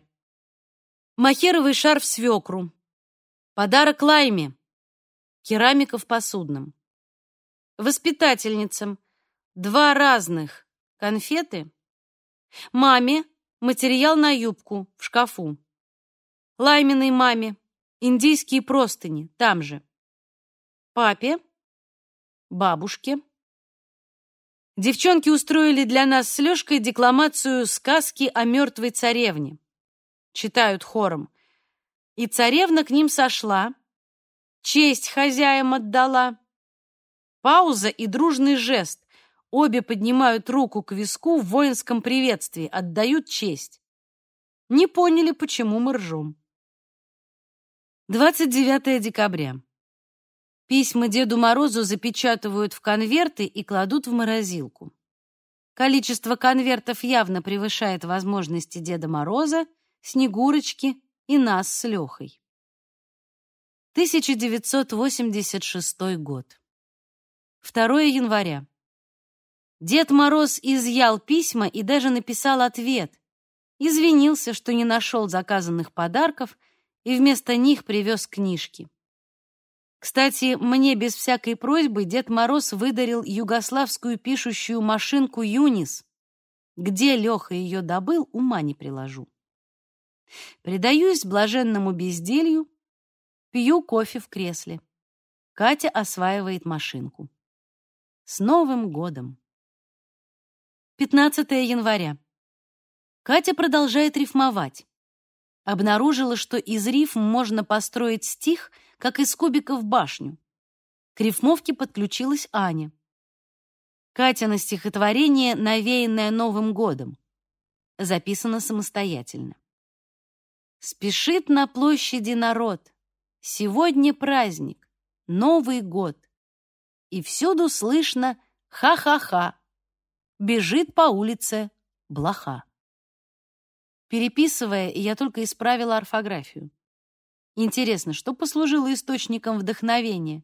Махеровый шарф свекру. Подарок Лайме. Керамика в посудном. Воспитательницам два разных конфеты. Маме материал на юбку в шкафу. Лайминой маме индийские простыни там же. Папе, бабушке. Девчонки устроили для нас с Лёшкой декламацию сказки о мертвой царевне. Читают хором. И царевна к ним сошла, Честь хозяям отдала. Пауза и дружный жест. Обе поднимают руку к виску в воинском приветствии, отдают честь. Не поняли, почему мы ржем. 29 декабря. Письма Деду Морозу запечатывают в конверты и кладут в морозилку. Количество конвертов явно превышает возможности Деда Мороза, Снегурочки и нас с Лехой. 1986 год. 2 января. Дед Мороз изъял письма и даже написал ответ. Извинился, что не нашел заказанных подарков и вместо них привез книжки. Кстати, мне без всякой просьбы Дед Мороз выдарил югославскую пишущую машинку «Юнис». Где Леха ее добыл, ума не приложу. Предаюсь блаженному безделью, пью кофе в кресле. Катя осваивает машинку. С Новым годом! 15 января. Катя продолжает рифмовать. Обнаружила, что из рифм можно построить стих, как из кубиков башню. К рифмовке подключилась Аня. Катя на стихотворение, навеянное Новым годом. Записано самостоятельно. Спешит на площади народ. Сегодня праздник, Новый год. И всюду слышно «ха-ха-ха», Бежит по улице блоха. Переписывая, я только исправила орфографию. Интересно, что послужило источником вдохновения?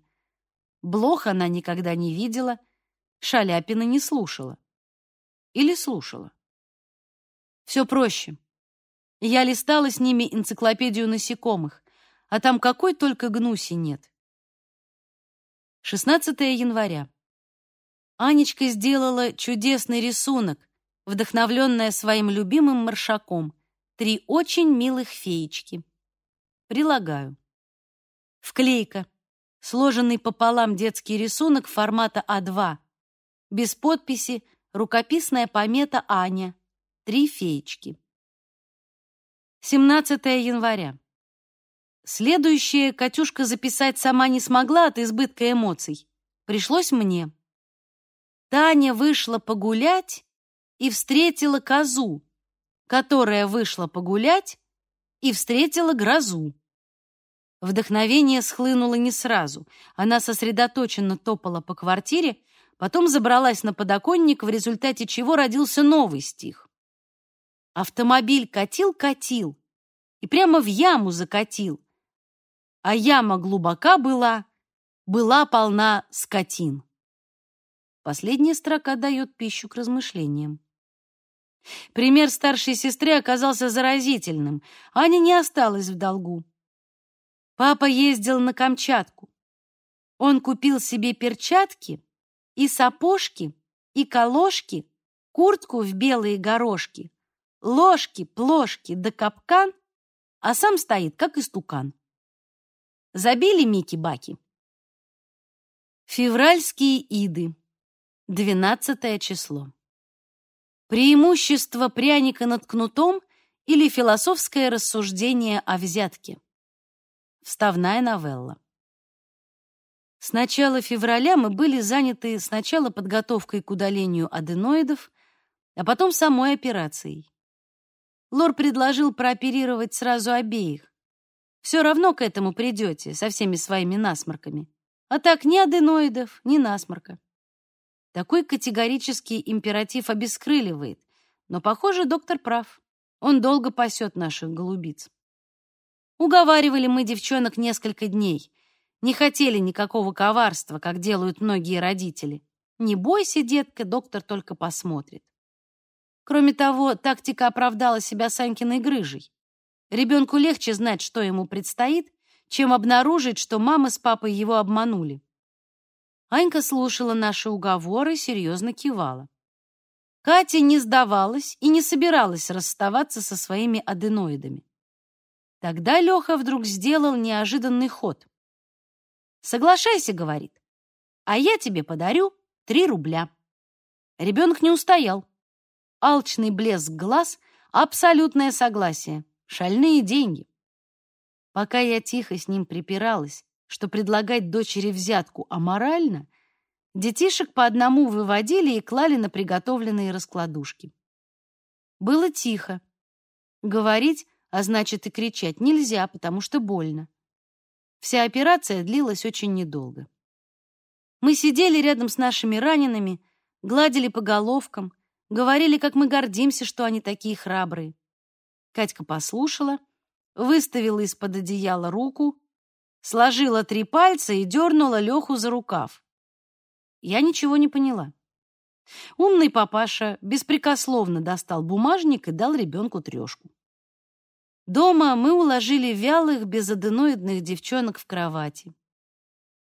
Блох она никогда не видела, Шаляпина не слушала. Или слушала. Все проще. Я листала с ними энциклопедию насекомых, а там какой только гнуси нет. 16 января. Анечка сделала чудесный рисунок, вдохновленная своим любимым маршаком. Три очень милых феечки. Прилагаю. Вклейка. Сложенный пополам детский рисунок формата А2. Без подписи, рукописная помета Аня. Три феечки. 17 января. Следующее Катюшка записать сама не смогла от избытка эмоций. Пришлось мне. Таня вышла погулять и встретила козу, которая вышла погулять и встретила грозу. Вдохновение схлынуло не сразу. Она сосредоточенно топала по квартире, потом забралась на подоконник, в результате чего родился новый стих. Автомобиль катил-катил и прямо в яму закатил, а яма глубока была, была полна скотин. Последняя строка дает пищу к размышлениям. Пример старшей сестры оказался заразительным. Аня не осталась в долгу. Папа ездил на Камчатку. Он купил себе перчатки и сапожки, и колошки, куртку в белые горошки, ложки, плошки да капкан, а сам стоит, как истукан. Забили Мики-баки. Февральские иды. Двенадцатое число. Преимущество пряника над кнутом или философское рассуждение о взятке. Вставная новелла. С начала февраля мы были заняты сначала подготовкой к удалению аденоидов, а потом самой операцией. Лор предложил прооперировать сразу обеих. Все равно к этому придете со всеми своими насморками. А так ни аденоидов, ни насморка. Такой категорический императив обескрыливает, но, похоже, доктор прав. Он долго пасет наших голубиц. Уговаривали мы девчонок несколько дней. Не хотели никакого коварства, как делают многие родители. Не бойся, детка, доктор только посмотрит. Кроме того, тактика оправдала себя Санькиной грыжей. Ребенку легче знать, что ему предстоит, чем обнаружить, что мама с папой его обманули. Анька слушала наши уговоры, серьезно кивала. Катя не сдавалась и не собиралась расставаться со своими аденоидами. Тогда Леха вдруг сделал неожиданный ход. «Соглашайся», — говорит, — «а я тебе подарю три рубля». Ребенок не устоял. Алчный блеск глаз, абсолютное согласие, шальные деньги. Пока я тихо с ним припиралась, что предлагать дочери взятку аморально, детишек по одному выводили и клали на приготовленные раскладушки. Было тихо. Говорить, а значит и кричать нельзя, потому что больно. Вся операция длилась очень недолго. Мы сидели рядом с нашими ранеными, гладили по головкам, говорили, как мы гордимся, что они такие храбрые. Катька послушала, выставила из-под одеяла руку, сложила три пальца и дернула Леху за рукав. Я ничего не поняла. Умный папаша беспрекословно достал бумажник и дал ребенку трешку. Дома мы уложили вялых, безаденоидных девчонок в кровати.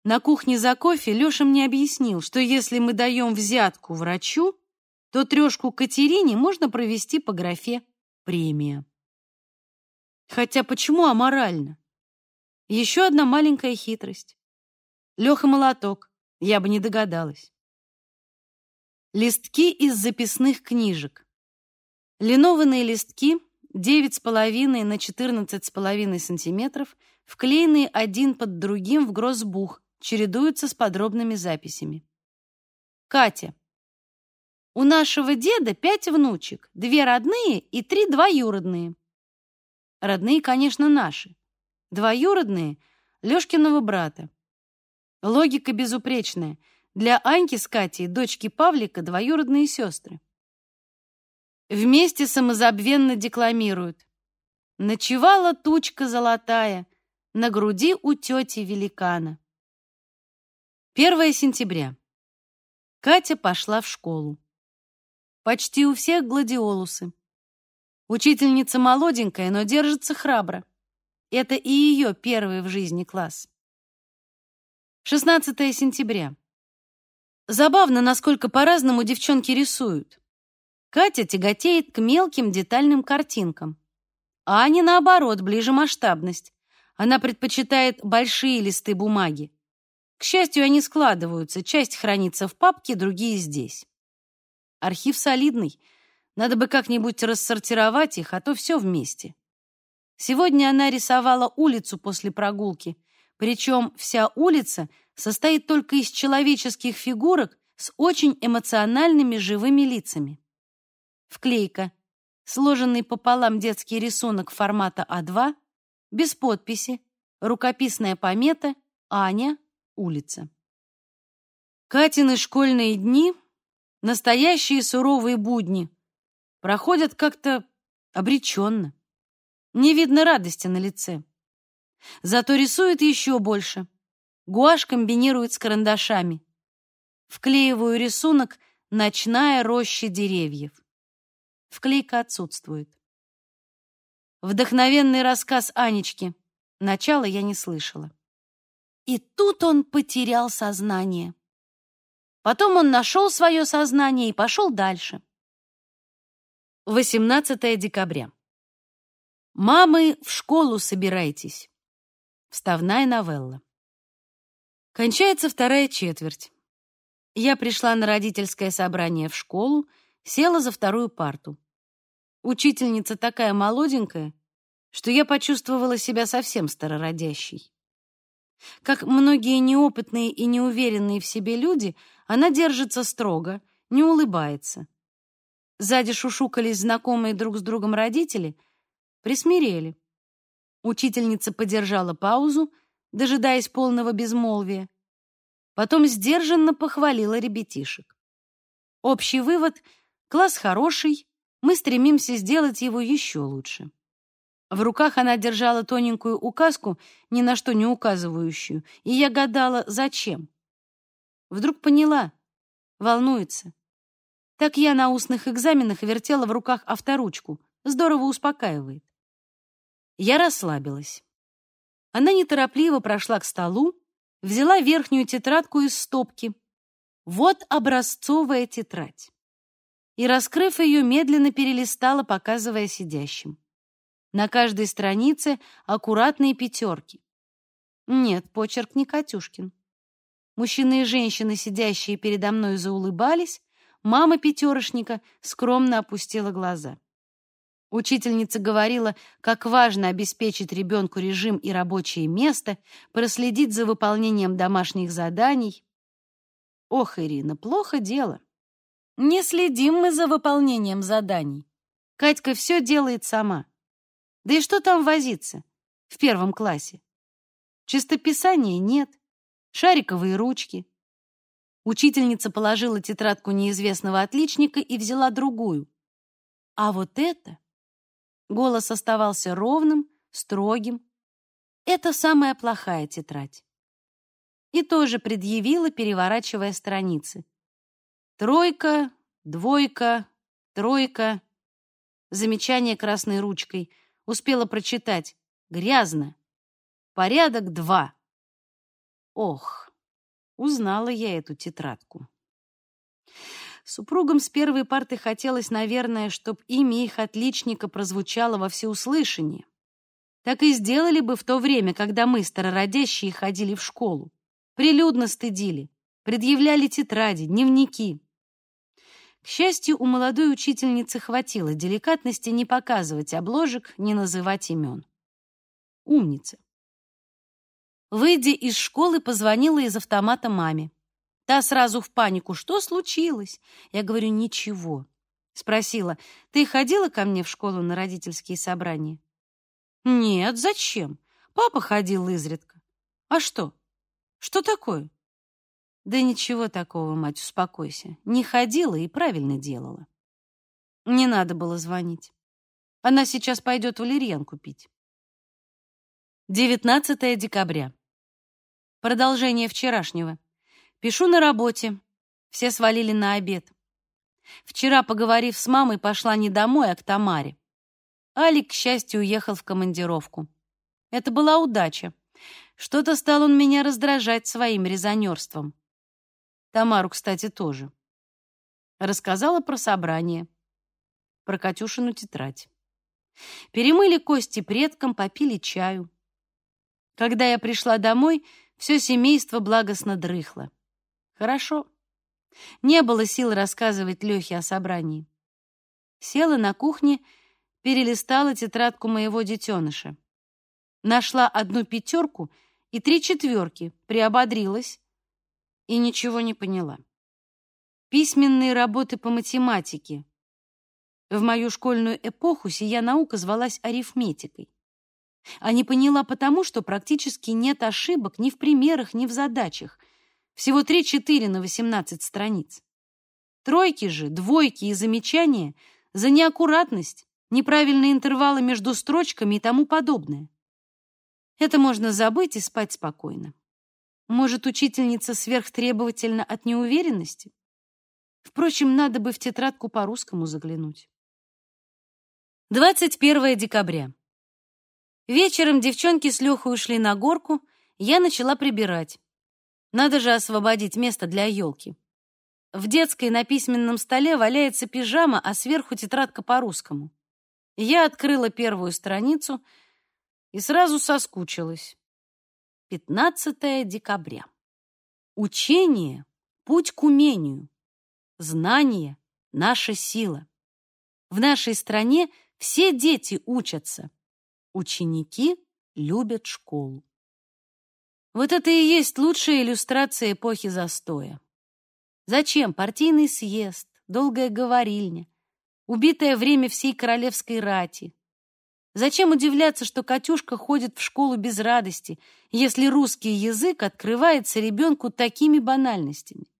На кухне за кофе Леша мне объяснил, что если мы даем взятку врачу, то трешку Катерине можно провести по графе «премия». Хотя почему аморально? Еще одна маленькая хитрость. Леха молоток, я бы не догадалась. Листки из записных книжек. Линованные листки 9,5 на 14,5 сантиметров, вклеенные один под другим в гроссбух, чередуются с подробными записями. Катя. У нашего деда пять внучек, две родные и три двоюродные. Родные, конечно, наши. Двоюродные — Лёшкиного брата. Логика безупречная. Для Аньки с Катей, дочки Павлика, двоюродные сестры. Вместе самозабвенно декламируют. Ночевала тучка золотая на груди у тети великана. 1 сентября. Катя пошла в школу. Почти у всех гладиолусы. Учительница молоденькая, но держится храбро. Это и ее первый в жизни класс. 16 сентября. Забавно, насколько по-разному девчонки рисуют. Катя тяготеет к мелким детальным картинкам. Аня, наоборот, ближе масштабность. Она предпочитает большие листы бумаги. К счастью, они складываются, часть хранится в папке, другие здесь. Архив солидный, надо бы как-нибудь рассортировать их, а то все вместе. Сегодня она рисовала улицу после прогулки, причем вся улица состоит только из человеческих фигурок с очень эмоциональными живыми лицами. Вклейка. Сложенный пополам детский рисунок формата А2, без подписи, рукописная помета «Аня, улица. Катины школьные дни, настоящие суровые будни, проходят как-то обреченно. Не видно радости на лице. Зато рисует еще больше. Гуашь комбинирует с карандашами. Вклеиваю рисунок «Ночная роща деревьев». Вклейка отсутствует. Вдохновенный рассказ Анечки. Начало я не слышала. И тут он потерял сознание. Потом он нашел свое сознание и пошел дальше. 18 декабря. Мамы, в школу собирайтесь. Вставная новелла. Кончается вторая четверть. Я пришла на родительское собрание в школу, села за вторую парту. Учительница такая молоденькая, что я почувствовала себя совсем старородящей. Как многие неопытные и неуверенные в себе люди, она держится строго, не улыбается. Сзади шушукались знакомые друг с другом родители, присмирели. Учительница подержала паузу, дожидаясь полного безмолвия. Потом сдержанно похвалила ребятишек. Общий вывод — класс хороший, мы стремимся сделать его еще лучше. В руках она держала тоненькую указку, ни на что не указывающую, и я гадала, зачем. Вдруг поняла, волнуется. Так я на устных экзаменах вертела в руках авторучку, здорово успокаивает. Я расслабилась. Она неторопливо прошла к столу, взяла верхнюю тетрадку из стопки. Вот образцовая тетрадь. И, раскрыв ее, медленно перелистала, показывая сидящим. На каждой странице аккуратные пятерки. Нет, почерк не Катюшкин. Мужчины и женщины, сидящие передо мной, заулыбались. Мама пятерошника скромно опустила глаза. Учительница говорила, как важно обеспечить ребенку режим и рабочее место, проследить за выполнением домашних заданий. Ох, Ирина, плохо дело. Не следим мы за выполнением заданий. Катька все делает сама. Да и что там возиться в первом классе? Чистописания нет, шариковые ручки. Учительница положила тетрадку неизвестного отличника и взяла другую. А вот это Голос оставался ровным, строгим. Это самая плохая тетрадь. И тоже предъявила, переворачивая страницы. Тройка, двойка, тройка. Замечание красной ручкой. Успела прочитать. Грязно. Порядок два. Ох, узнала я эту тетрадку. Супругам с первой парты хотелось, наверное, чтоб имя их отличника прозвучало во всеуслышание. Так и сделали бы в то время, когда мы, старородящие, ходили в школу. Прилюдно стыдили, предъявляли тетради, дневники. К счастью, у молодой учительницы хватило деликатности не показывать обложек, не называть имен. Умница. Выйдя из школы, позвонила из автомата маме. Та сразу в панику. Что случилось? Я говорю, ничего. Спросила, ты ходила ко мне в школу на родительские собрания? Нет, зачем? Папа ходил изредка. А что? Что такое? Да ничего такого, мать, успокойся. Не ходила и правильно делала. Не надо было звонить. Она сейчас пойдет валерьянку пить. 19 декабря. Продолжение вчерашнего. Пишу на работе. Все свалили на обед. Вчера, поговорив с мамой, пошла не домой, а к Тамаре. Алик, к счастью, уехал в командировку. Это была удача. Что-то стал он меня раздражать своим резонерством. Тамару, кстати, тоже. Рассказала про собрание, про Катюшину тетрадь. Перемыли кости предкам, попили чаю. Когда я пришла домой, все семейство благостно дрыхло. Хорошо. Не было сил рассказывать Лёхе о собрании. Села на кухне, перелистала тетрадку моего детеныша. Нашла одну пятерку и три четверки, приободрилась и ничего не поняла. Письменные работы по математике. В мою школьную эпоху сия наука звалась арифметикой. А не поняла потому, что практически нет ошибок ни в примерах, ни в задачах — всего 3-4 на 18 страниц. Тройки же, двойки и замечания за неаккуратность, неправильные интервалы между строчками и тому подобное. Это можно забыть и спать спокойно. Может, учительница сверхтребовательна от неуверенности? Впрочем, надо бы в тетрадку по-русскому заглянуть. 21 декабря. Вечером девчонки с Лехой ушли на горку, я начала прибирать. Надо же освободить место для елки. В детской на письменном столе валяется пижама, а сверху тетрадка по-русскому. Я открыла первую страницу и сразу соскучилась. 15 декабря. Учение — путь к умению. Знание — наша сила. В нашей стране все дети учатся. Ученики любят школу. Вот это и есть лучшая иллюстрация эпохи застоя. Зачем партийный съезд, долгая говорильня, убитое время всей королевской рати? Зачем удивляться, что Катюшка ходит в школу без радости, если русский язык открывается ребенку такими банальностями?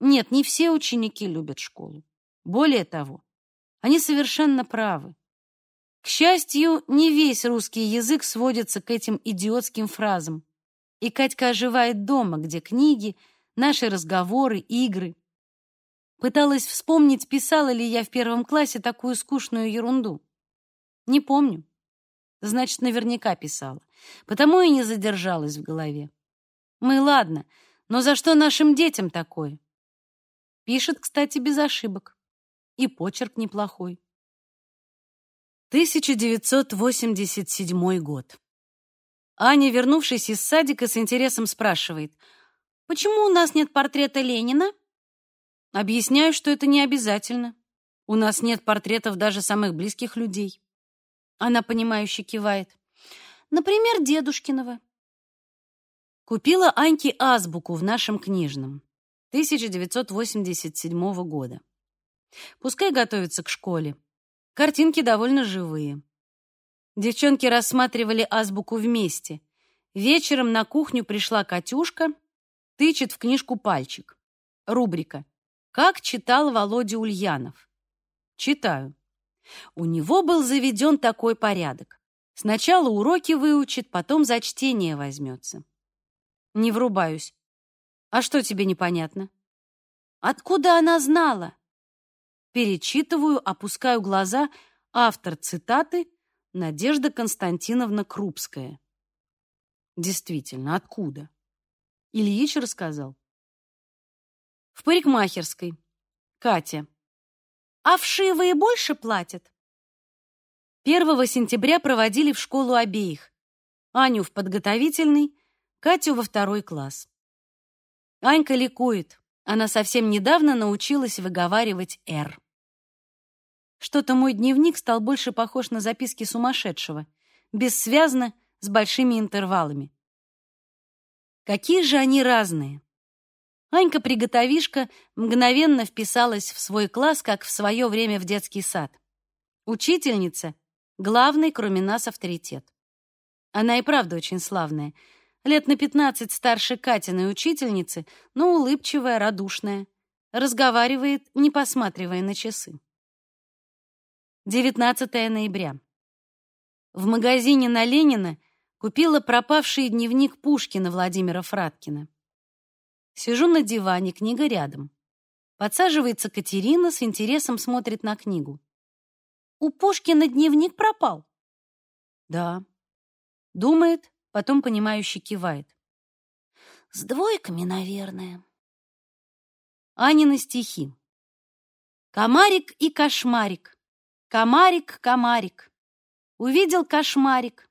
Нет, не все ученики любят школу. Более того, они совершенно правы. К счастью, не весь русский язык сводится к этим идиотским фразам. И Катька оживает дома, где книги, наши разговоры, игры. Пыталась вспомнить, писала ли я в первом классе такую скучную ерунду. Не помню. Значит, наверняка писала. Потому и не задержалась в голове. Мы, ладно, но за что нашим детям такое? Пишет, кстати, без ошибок. И почерк неплохой. 1987 год. Аня, вернувшись из садика, с интересом спрашивает, «Почему у нас нет портрета Ленина?» Объясняю, что это не обязательно. У нас нет портретов даже самых близких людей. Она понимающе кивает. Например, дедушкиного. Купила Аньке азбуку в нашем книжном 1987 года. Пускай готовится к школе. Картинки довольно живые. Девчонки рассматривали азбуку вместе. Вечером на кухню пришла Катюшка, тычет в книжку пальчик. Рубрика «Как читал Володя Ульянов». Читаю. У него был заведен такой порядок. Сначала уроки выучит, потом за чтение возьмется. Не врубаюсь. А что тебе непонятно? Откуда она знала? Перечитываю, опускаю глаза. Автор цитаты Надежда Константиновна Крупская. Действительно, откуда? Ильич рассказал. В парикмахерской. Катя. А вшивые больше платят? 1 сентября проводили в школу обеих. Аню в подготовительный, Катю во второй класс. Анька ликует. Она совсем недавно научилась выговаривать «Р». Что-то мой дневник стал больше похож на записки сумасшедшего, бессвязно, с большими интервалами. Какие же они разные. Анька-приготовишка мгновенно вписалась в свой класс, как в свое время в детский сад. Учительница — главный, кроме нас, авторитет. Она и правда очень славная. Лет на пятнадцать старше Катиной учительницы, но улыбчивая, радушная. Разговаривает, не посматривая на часы. 19 ноября. В магазине на Ленина купила пропавший дневник Пушкина Владимира Фраткина. Сижу на диване, книга рядом. Подсаживается Катерина, с интересом смотрит на книгу. У Пушкина дневник пропал. Да. Думает, потом понимающе кивает. С двойками, наверное. Анины стихи. Комарик и кошмарик. Комарик, комарик. Увидел кошмарик.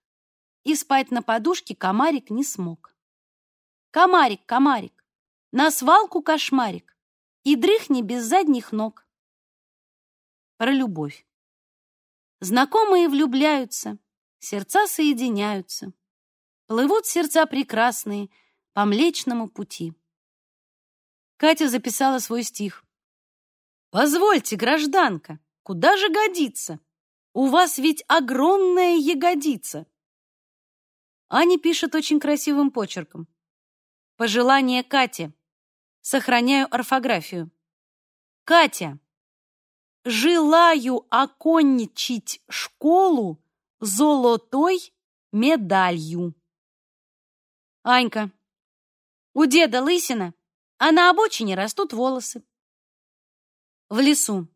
И спать на подушке комарик не смог. Комарик, комарик. На свалку кошмарик. И дрыхни без задних ног. Про любовь. Знакомые влюбляются, сердца соединяются. Плывут сердца прекрасные по Млечному пути. Катя записала свой стих. «Позвольте, гражданка, Куда же годится? У вас ведь огромная ягодица. Аня пишет очень красивым почерком. Пожелание Кате. Сохраняю орфографию. Катя. Желаю окончить школу золотой медалью. Анька. У деда лысина, а на обочине растут волосы. В лесу.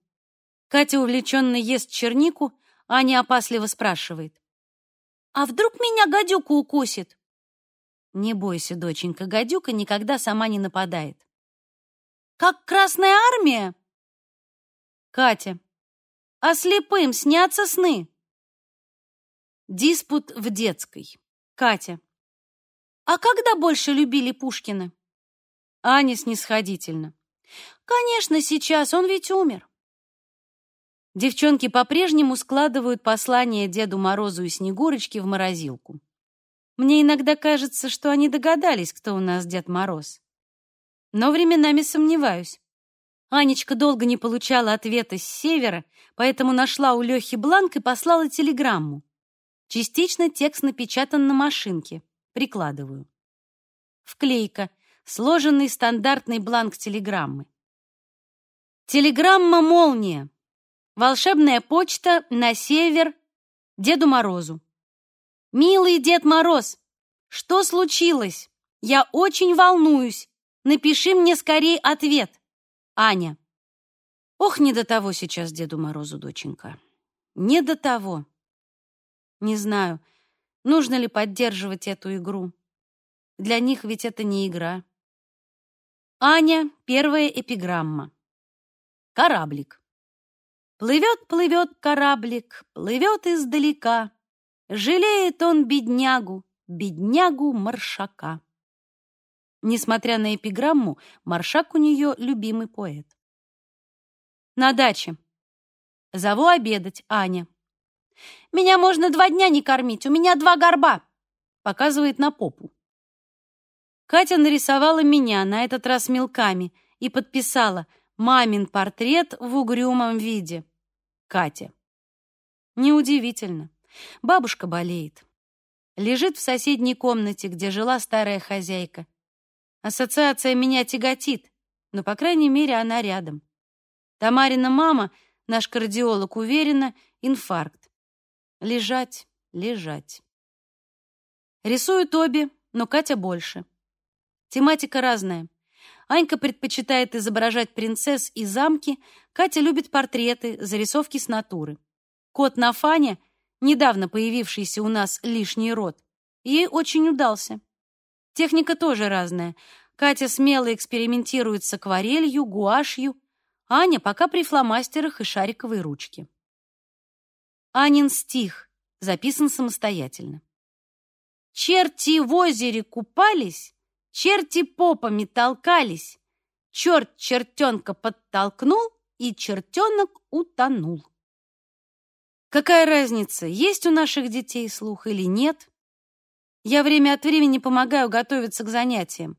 Катя увлеченно ест чернику, Аня опасливо спрашивает. «А вдруг меня гадюка укусит?» «Не бойся, доченька, гадюка никогда сама не нападает». «Как Красная Армия?» «Катя, а слепым снятся сны?» Диспут в детской. Катя. «А когда больше любили Пушкина?» Аня снисходительно. «Конечно, сейчас, он ведь умер». Девчонки по-прежнему складывают послание Деду Морозу и Снегурочке в морозилку. Мне иногда кажется, что они догадались, кто у нас Дед Мороз. Но временами сомневаюсь. Анечка долго не получала ответа с севера, поэтому нашла у Лёхи бланк и послала телеграмму. Частично текст напечатан на машинке. Прикладываю. Вклейка. Сложенный стандартный бланк телеграммы. Телеграмма «Молния». Волшебная почта на север Деду Морозу. Милый Дед Мороз, что случилось? Я очень волнуюсь. Напиши мне скорее ответ. Аня. Ох, не до того сейчас Деду Морозу, доченька. Не до того. Не знаю, нужно ли поддерживать эту игру. Для них ведь это не игра. Аня, первая эпиграмма. Кораблик. Плывет, плывет кораблик, плывет издалека. Жалеет он беднягу, беднягу Маршака. Несмотря на эпиграмму, Маршак у нее любимый поэт. На даче. Зову обедать, Аня. «Меня можно два дня не кормить, у меня два горба!» Показывает на попу. Катя нарисовала меня, на этот раз мелками, и подписала «Мамин портрет в угрюмом виде». Катя. Неудивительно. Бабушка болеет. Лежит в соседней комнате, где жила старая хозяйка. Ассоциация меня тяготит, но, по крайней мере, она рядом. Тамарина мама, наш кардиолог, уверена, инфаркт. Лежать, лежать. Рисуют обе, но Катя больше. Тематика разная. Анька предпочитает изображать принцесс и замки, Катя любит портреты, зарисовки с натуры. Кот на фане, недавно появившийся у нас лишний род, ей очень удался. Техника тоже разная. Катя смело экспериментирует с акварелью, гуашью, Аня пока при фломастерах и шариковой ручке. Анин стих записан самостоятельно. Черти в озере купались, черти попами толкались, черт чертенка подтолкнул, и чертенок утонул. Какая разница, есть у наших детей слух или нет? Я время от времени помогаю готовиться к занятиям.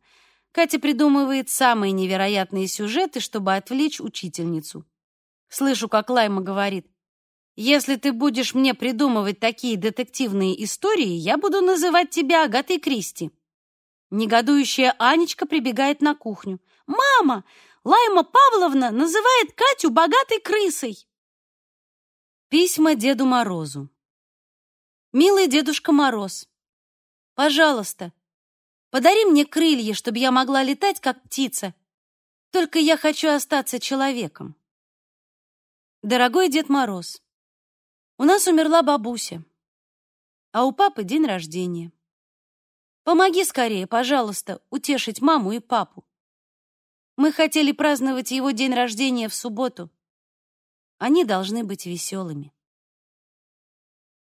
Катя придумывает самые невероятные сюжеты, чтобы отвлечь учительницу. Слышу, как Лайма говорит, «Если ты будешь мне придумывать такие детективные истории, я буду называть тебя Агатой Кристи». Негодующая Анечка прибегает на кухню. «Мама, Лайма Павловна называет Катю богатой крысой!» Письма Деду Морозу. Милый Дедушка Мороз, пожалуйста, подари мне крылья, чтобы я могла летать, как птица. Только я хочу остаться человеком. Дорогой Дед Мороз, у нас умерла бабуся, а у папы день рождения. Помоги скорее, пожалуйста, утешить маму и папу. Мы хотели праздновать его день рождения в субботу, они должны быть веселыми.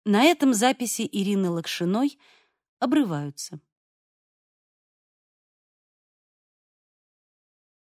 На этом записи Ирины Лакшиной обрываются.